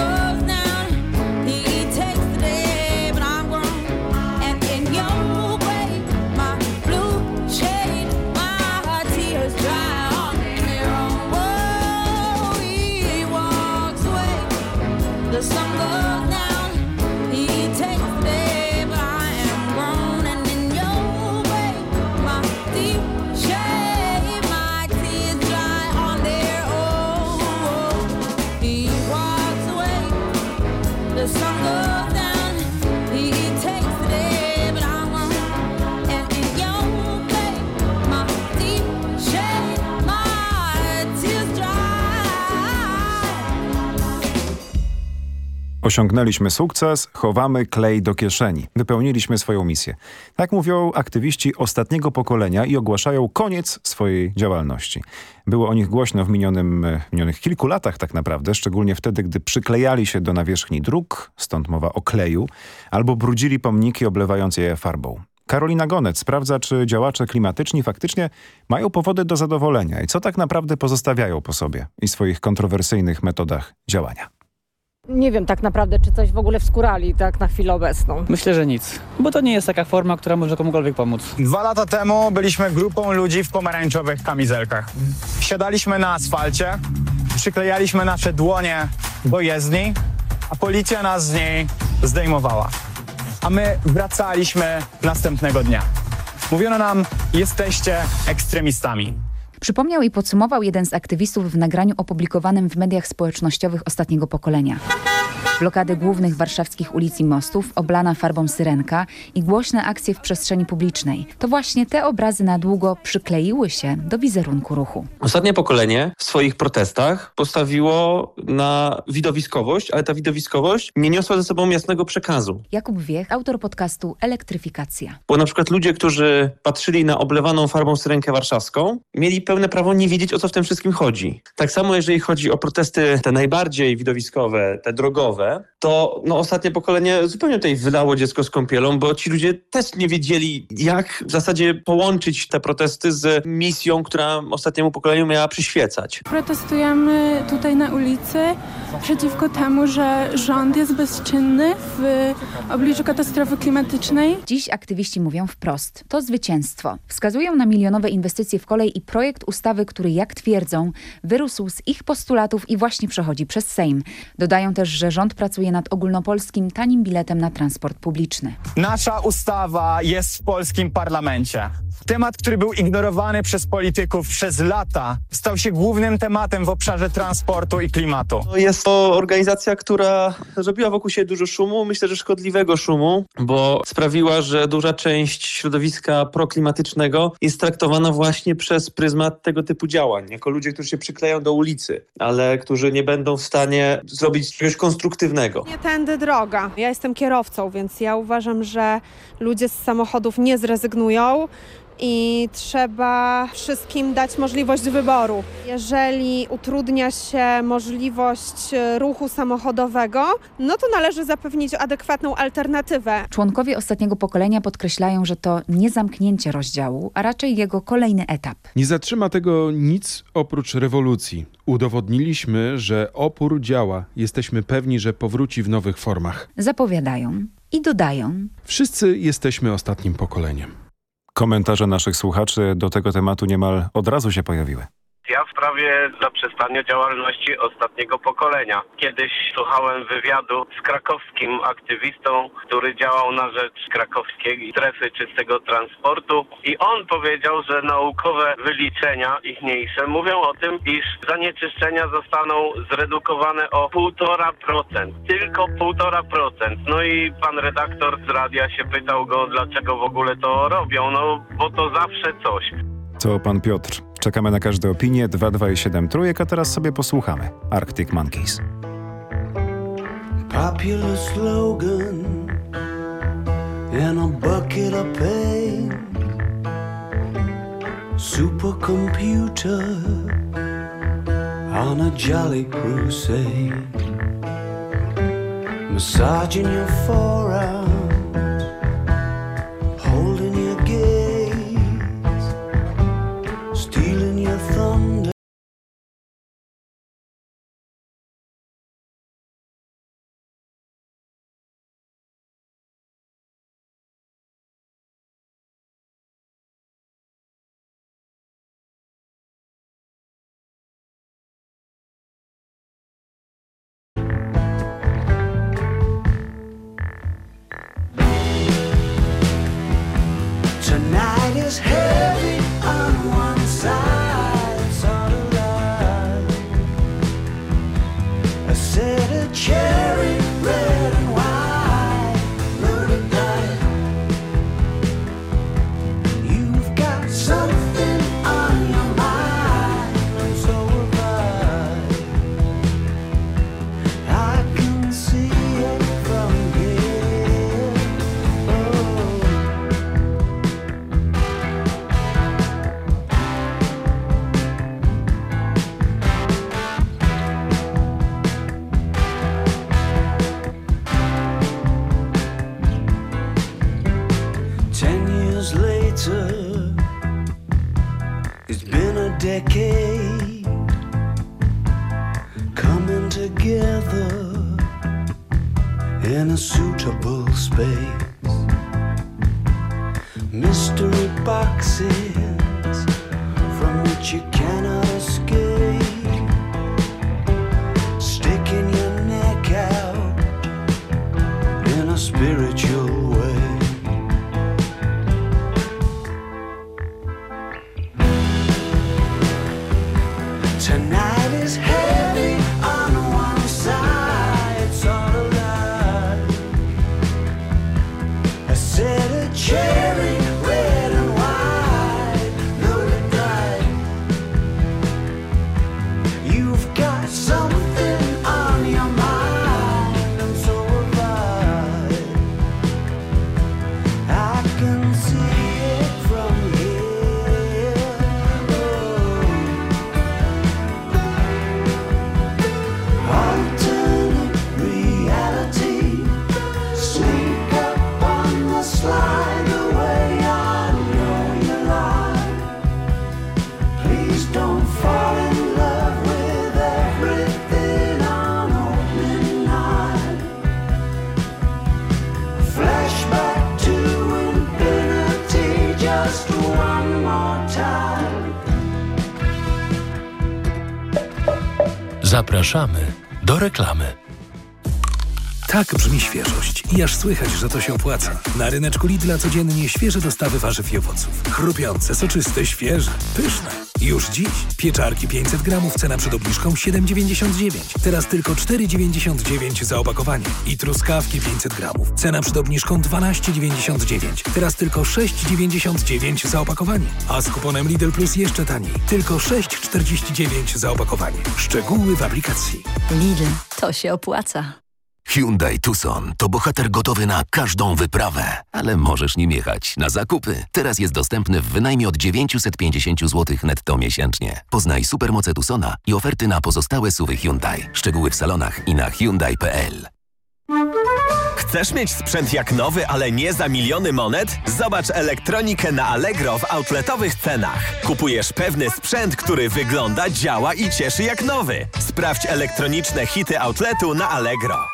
Osiągnęliśmy sukces, chowamy klej do kieszeni. Wypełniliśmy swoją misję. Tak mówią aktywiści ostatniego pokolenia i ogłaszają koniec swojej działalności. Było o nich głośno w minionym, w minionych kilku latach tak naprawdę, szczególnie wtedy, gdy przyklejali się do nawierzchni dróg, stąd mowa o kleju, albo brudzili pomniki oblewając je farbą. Karolina Gonet sprawdza, czy działacze klimatyczni faktycznie mają powody do zadowolenia i co tak naprawdę pozostawiają po sobie i swoich kontrowersyjnych metodach działania. Nie wiem tak naprawdę, czy coś w ogóle wskurali tak na chwilę obecną. Myślę, że nic, bo to nie jest taka forma, która może komukolwiek pomóc. Dwa lata temu byliśmy grupą ludzi w pomarańczowych kamizelkach. Siadaliśmy na asfalcie, przyklejaliśmy nasze dłonie do jezdni, a policja nas z niej zdejmowała. A my wracaliśmy następnego dnia. Mówiono nam, jesteście ekstremistami. Przypomniał i podsumował jeden z aktywistów w nagraniu opublikowanym w mediach społecznościowych ostatniego pokolenia. Blokady głównych warszawskich ulic i mostów, oblana farbą syrenka i głośne akcje w przestrzeni publicznej. To właśnie te obrazy na długo przykleiły się do wizerunku ruchu. Ostatnie pokolenie w swoich protestach postawiło na widowiskowość, ale ta widowiskowość nie niosła ze sobą jasnego przekazu. Jakub Wiech, autor podcastu Elektryfikacja. Bo na przykład ludzie, którzy patrzyli na oblewaną farbą syrenkę warszawską, mieli pełne prawo nie wiedzieć, o co w tym wszystkim chodzi. Tak samo jeżeli chodzi o protesty te najbardziej widowiskowe, te drogowe, to no, ostatnie pokolenie zupełnie tutaj wylało dziecko z kąpielą, bo ci ludzie też nie wiedzieli, jak w zasadzie połączyć te protesty z misją, która ostatniemu pokoleniu miała przyświecać. Protestujemy tutaj na ulicy przeciwko temu, że rząd jest bezczynny w obliczu katastrofy klimatycznej. Dziś aktywiści mówią wprost. To zwycięstwo. Wskazują na milionowe inwestycje w kolej i projekt ustawy, który jak twierdzą, wyrósł z ich postulatów i właśnie przechodzi przez Sejm. Dodają też, że rząd pracuje nad ogólnopolskim tanim biletem na transport publiczny. Nasza ustawa jest w polskim parlamencie. Temat, który był ignorowany przez polityków przez lata, stał się głównym tematem w obszarze transportu i klimatu. No, Jest to organizacja, która zrobiła wokół siebie dużo szumu, myślę, że szkodliwego szumu, bo sprawiła, że duża część środowiska proklimatycznego jest traktowana właśnie przez pryzmat tego typu działań, jako ludzie, którzy się przykleją do ulicy, ale którzy nie będą w stanie zrobić czegoś konstruktywnego. Nie tędy droga. Ja jestem kierowcą, więc ja uważam, że ludzie z samochodów nie zrezygnują i trzeba wszystkim dać możliwość wyboru. Jeżeli utrudnia się możliwość e, ruchu samochodowego, no to należy zapewnić adekwatną alternatywę. Członkowie ostatniego pokolenia podkreślają, że to nie zamknięcie rozdziału, a raczej jego kolejny etap. Nie zatrzyma tego nic oprócz rewolucji. Udowodniliśmy, że opór działa. Jesteśmy pewni, że powróci w nowych formach. Zapowiadają i dodają. Wszyscy jesteśmy ostatnim pokoleniem. Komentarze naszych słuchaczy do tego tematu niemal od razu się pojawiły. Ja w sprawie zaprzestania działalności ostatniego pokolenia. Kiedyś słuchałem wywiadu z krakowskim aktywistą, który działał na rzecz krakowskiej strefy czystego transportu i on powiedział, że naukowe wyliczenia ichniejsze mówią o tym, iż zanieczyszczenia zostaną zredukowane o 1,5%. Tylko 1,5%. No i pan redaktor z radia się pytał go, dlaczego w ogóle to robią. No bo to zawsze coś. To pan Piotr. Czekamy na każde opinie 227 trójek, a teraz sobie posłuchamy. Arctic Monkeys. Popular slogan and a bucket of pain. Supercomputer on a jolly crusade. Massaging your forearm, just one more time. Zapraszamy do reklamy. Tak brzmi świeżość i aż słychać, że to się opłaca. Na ryneczku Lidla codziennie świeże dostawy warzyw i owoców. Chrupiące, soczyste, świeże, pyszne. Już dziś pieczarki 500 gramów, cena przed obniżką 7,99. Teraz tylko 4,99 za opakowanie. I truskawki 500 gramów, cena przed obniżką 12,99. Teraz tylko 6,99 za opakowanie. A z kuponem Lidl Plus jeszcze taniej. Tylko 6,49 za opakowanie. Szczegóły w aplikacji. Lidl, to się opłaca. Hyundai Tucson to bohater gotowy na każdą wyprawę, ale możesz nim jechać na zakupy. Teraz jest dostępny w wynajmie od 950 zł netto miesięcznie. Poznaj supermoce Tucsona i oferty na pozostałe suwy Hyundai. Szczegóły w salonach i na Hyundai.pl. Chcesz mieć sprzęt jak nowy, ale nie za miliony monet? Zobacz elektronikę na Allegro w outletowych cenach. Kupujesz pewny sprzęt, który wygląda, działa i cieszy jak nowy. Sprawdź elektroniczne hity outletu na Allegro.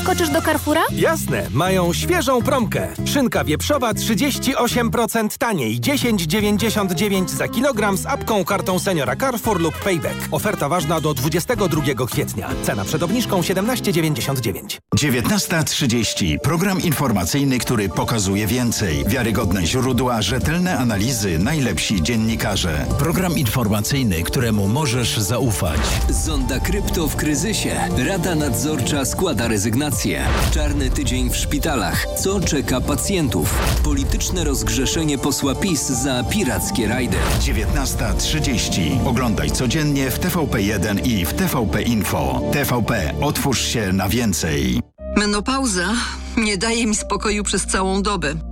Skoczysz do Carrefoura? Jasne, mają świeżą promkę. Szynka wieprzowa 38% taniej, 10,99 za kilogram z apką kartą seniora Carrefour lub Payback. Oferta ważna do 22 kwietnia. Cena przed obniżką 17,99. 19.30. Program informacyjny, który pokazuje więcej. Wiarygodne źródła, rzetelne analizy, najlepsi dziennikarze. Program informacyjny, któremu możesz zaufać. Zonda Krypto w kryzysie. Rada nadzorcza składa rezygnację. Czarny tydzień w szpitalach. Co czeka pacjentów? Polityczne rozgrzeszenie posła PiS za pirackie rajdy. 19.30. Oglądaj codziennie w TVP1 i w TVP Info. TVP. Otwórz się na więcej. Menopauza nie daje mi spokoju przez całą dobę.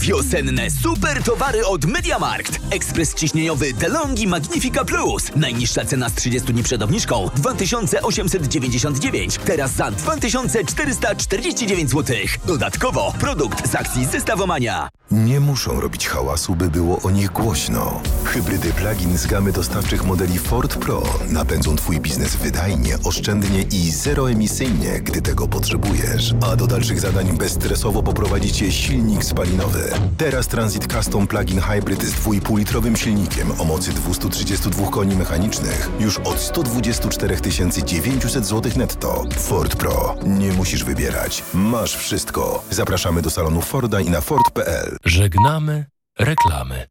Wiosenne super towary od MediaMarkt. Ekspres ciśnieniowy DeLonghi Magnifica Plus. Najniższa cena z 30 dni przed obniżką 2899. Teraz za 2449 zł. Dodatkowo produkt z akcji Zestawomania. Nie muszą robić hałasu, by było o nich głośno. Hybrydy plug-in z gamy dostawczych modeli Ford Pro napędzą Twój biznes wydajnie, oszczędnie i zeroemisyjnie, gdy tego potrzebujesz. A do dalszych zadań bezstresowo poprowadzi Cię silnik spalinowy. Teraz Transit Custom Plug-in Hybrid z 2,5-litrowym silnikiem o mocy 232 koni mechanicznych już od 124 900 zł netto. Ford Pro. Nie musisz wybierać. Masz wszystko. Zapraszamy do salonu Forda i na Ford.pl. Żegnamy reklamy.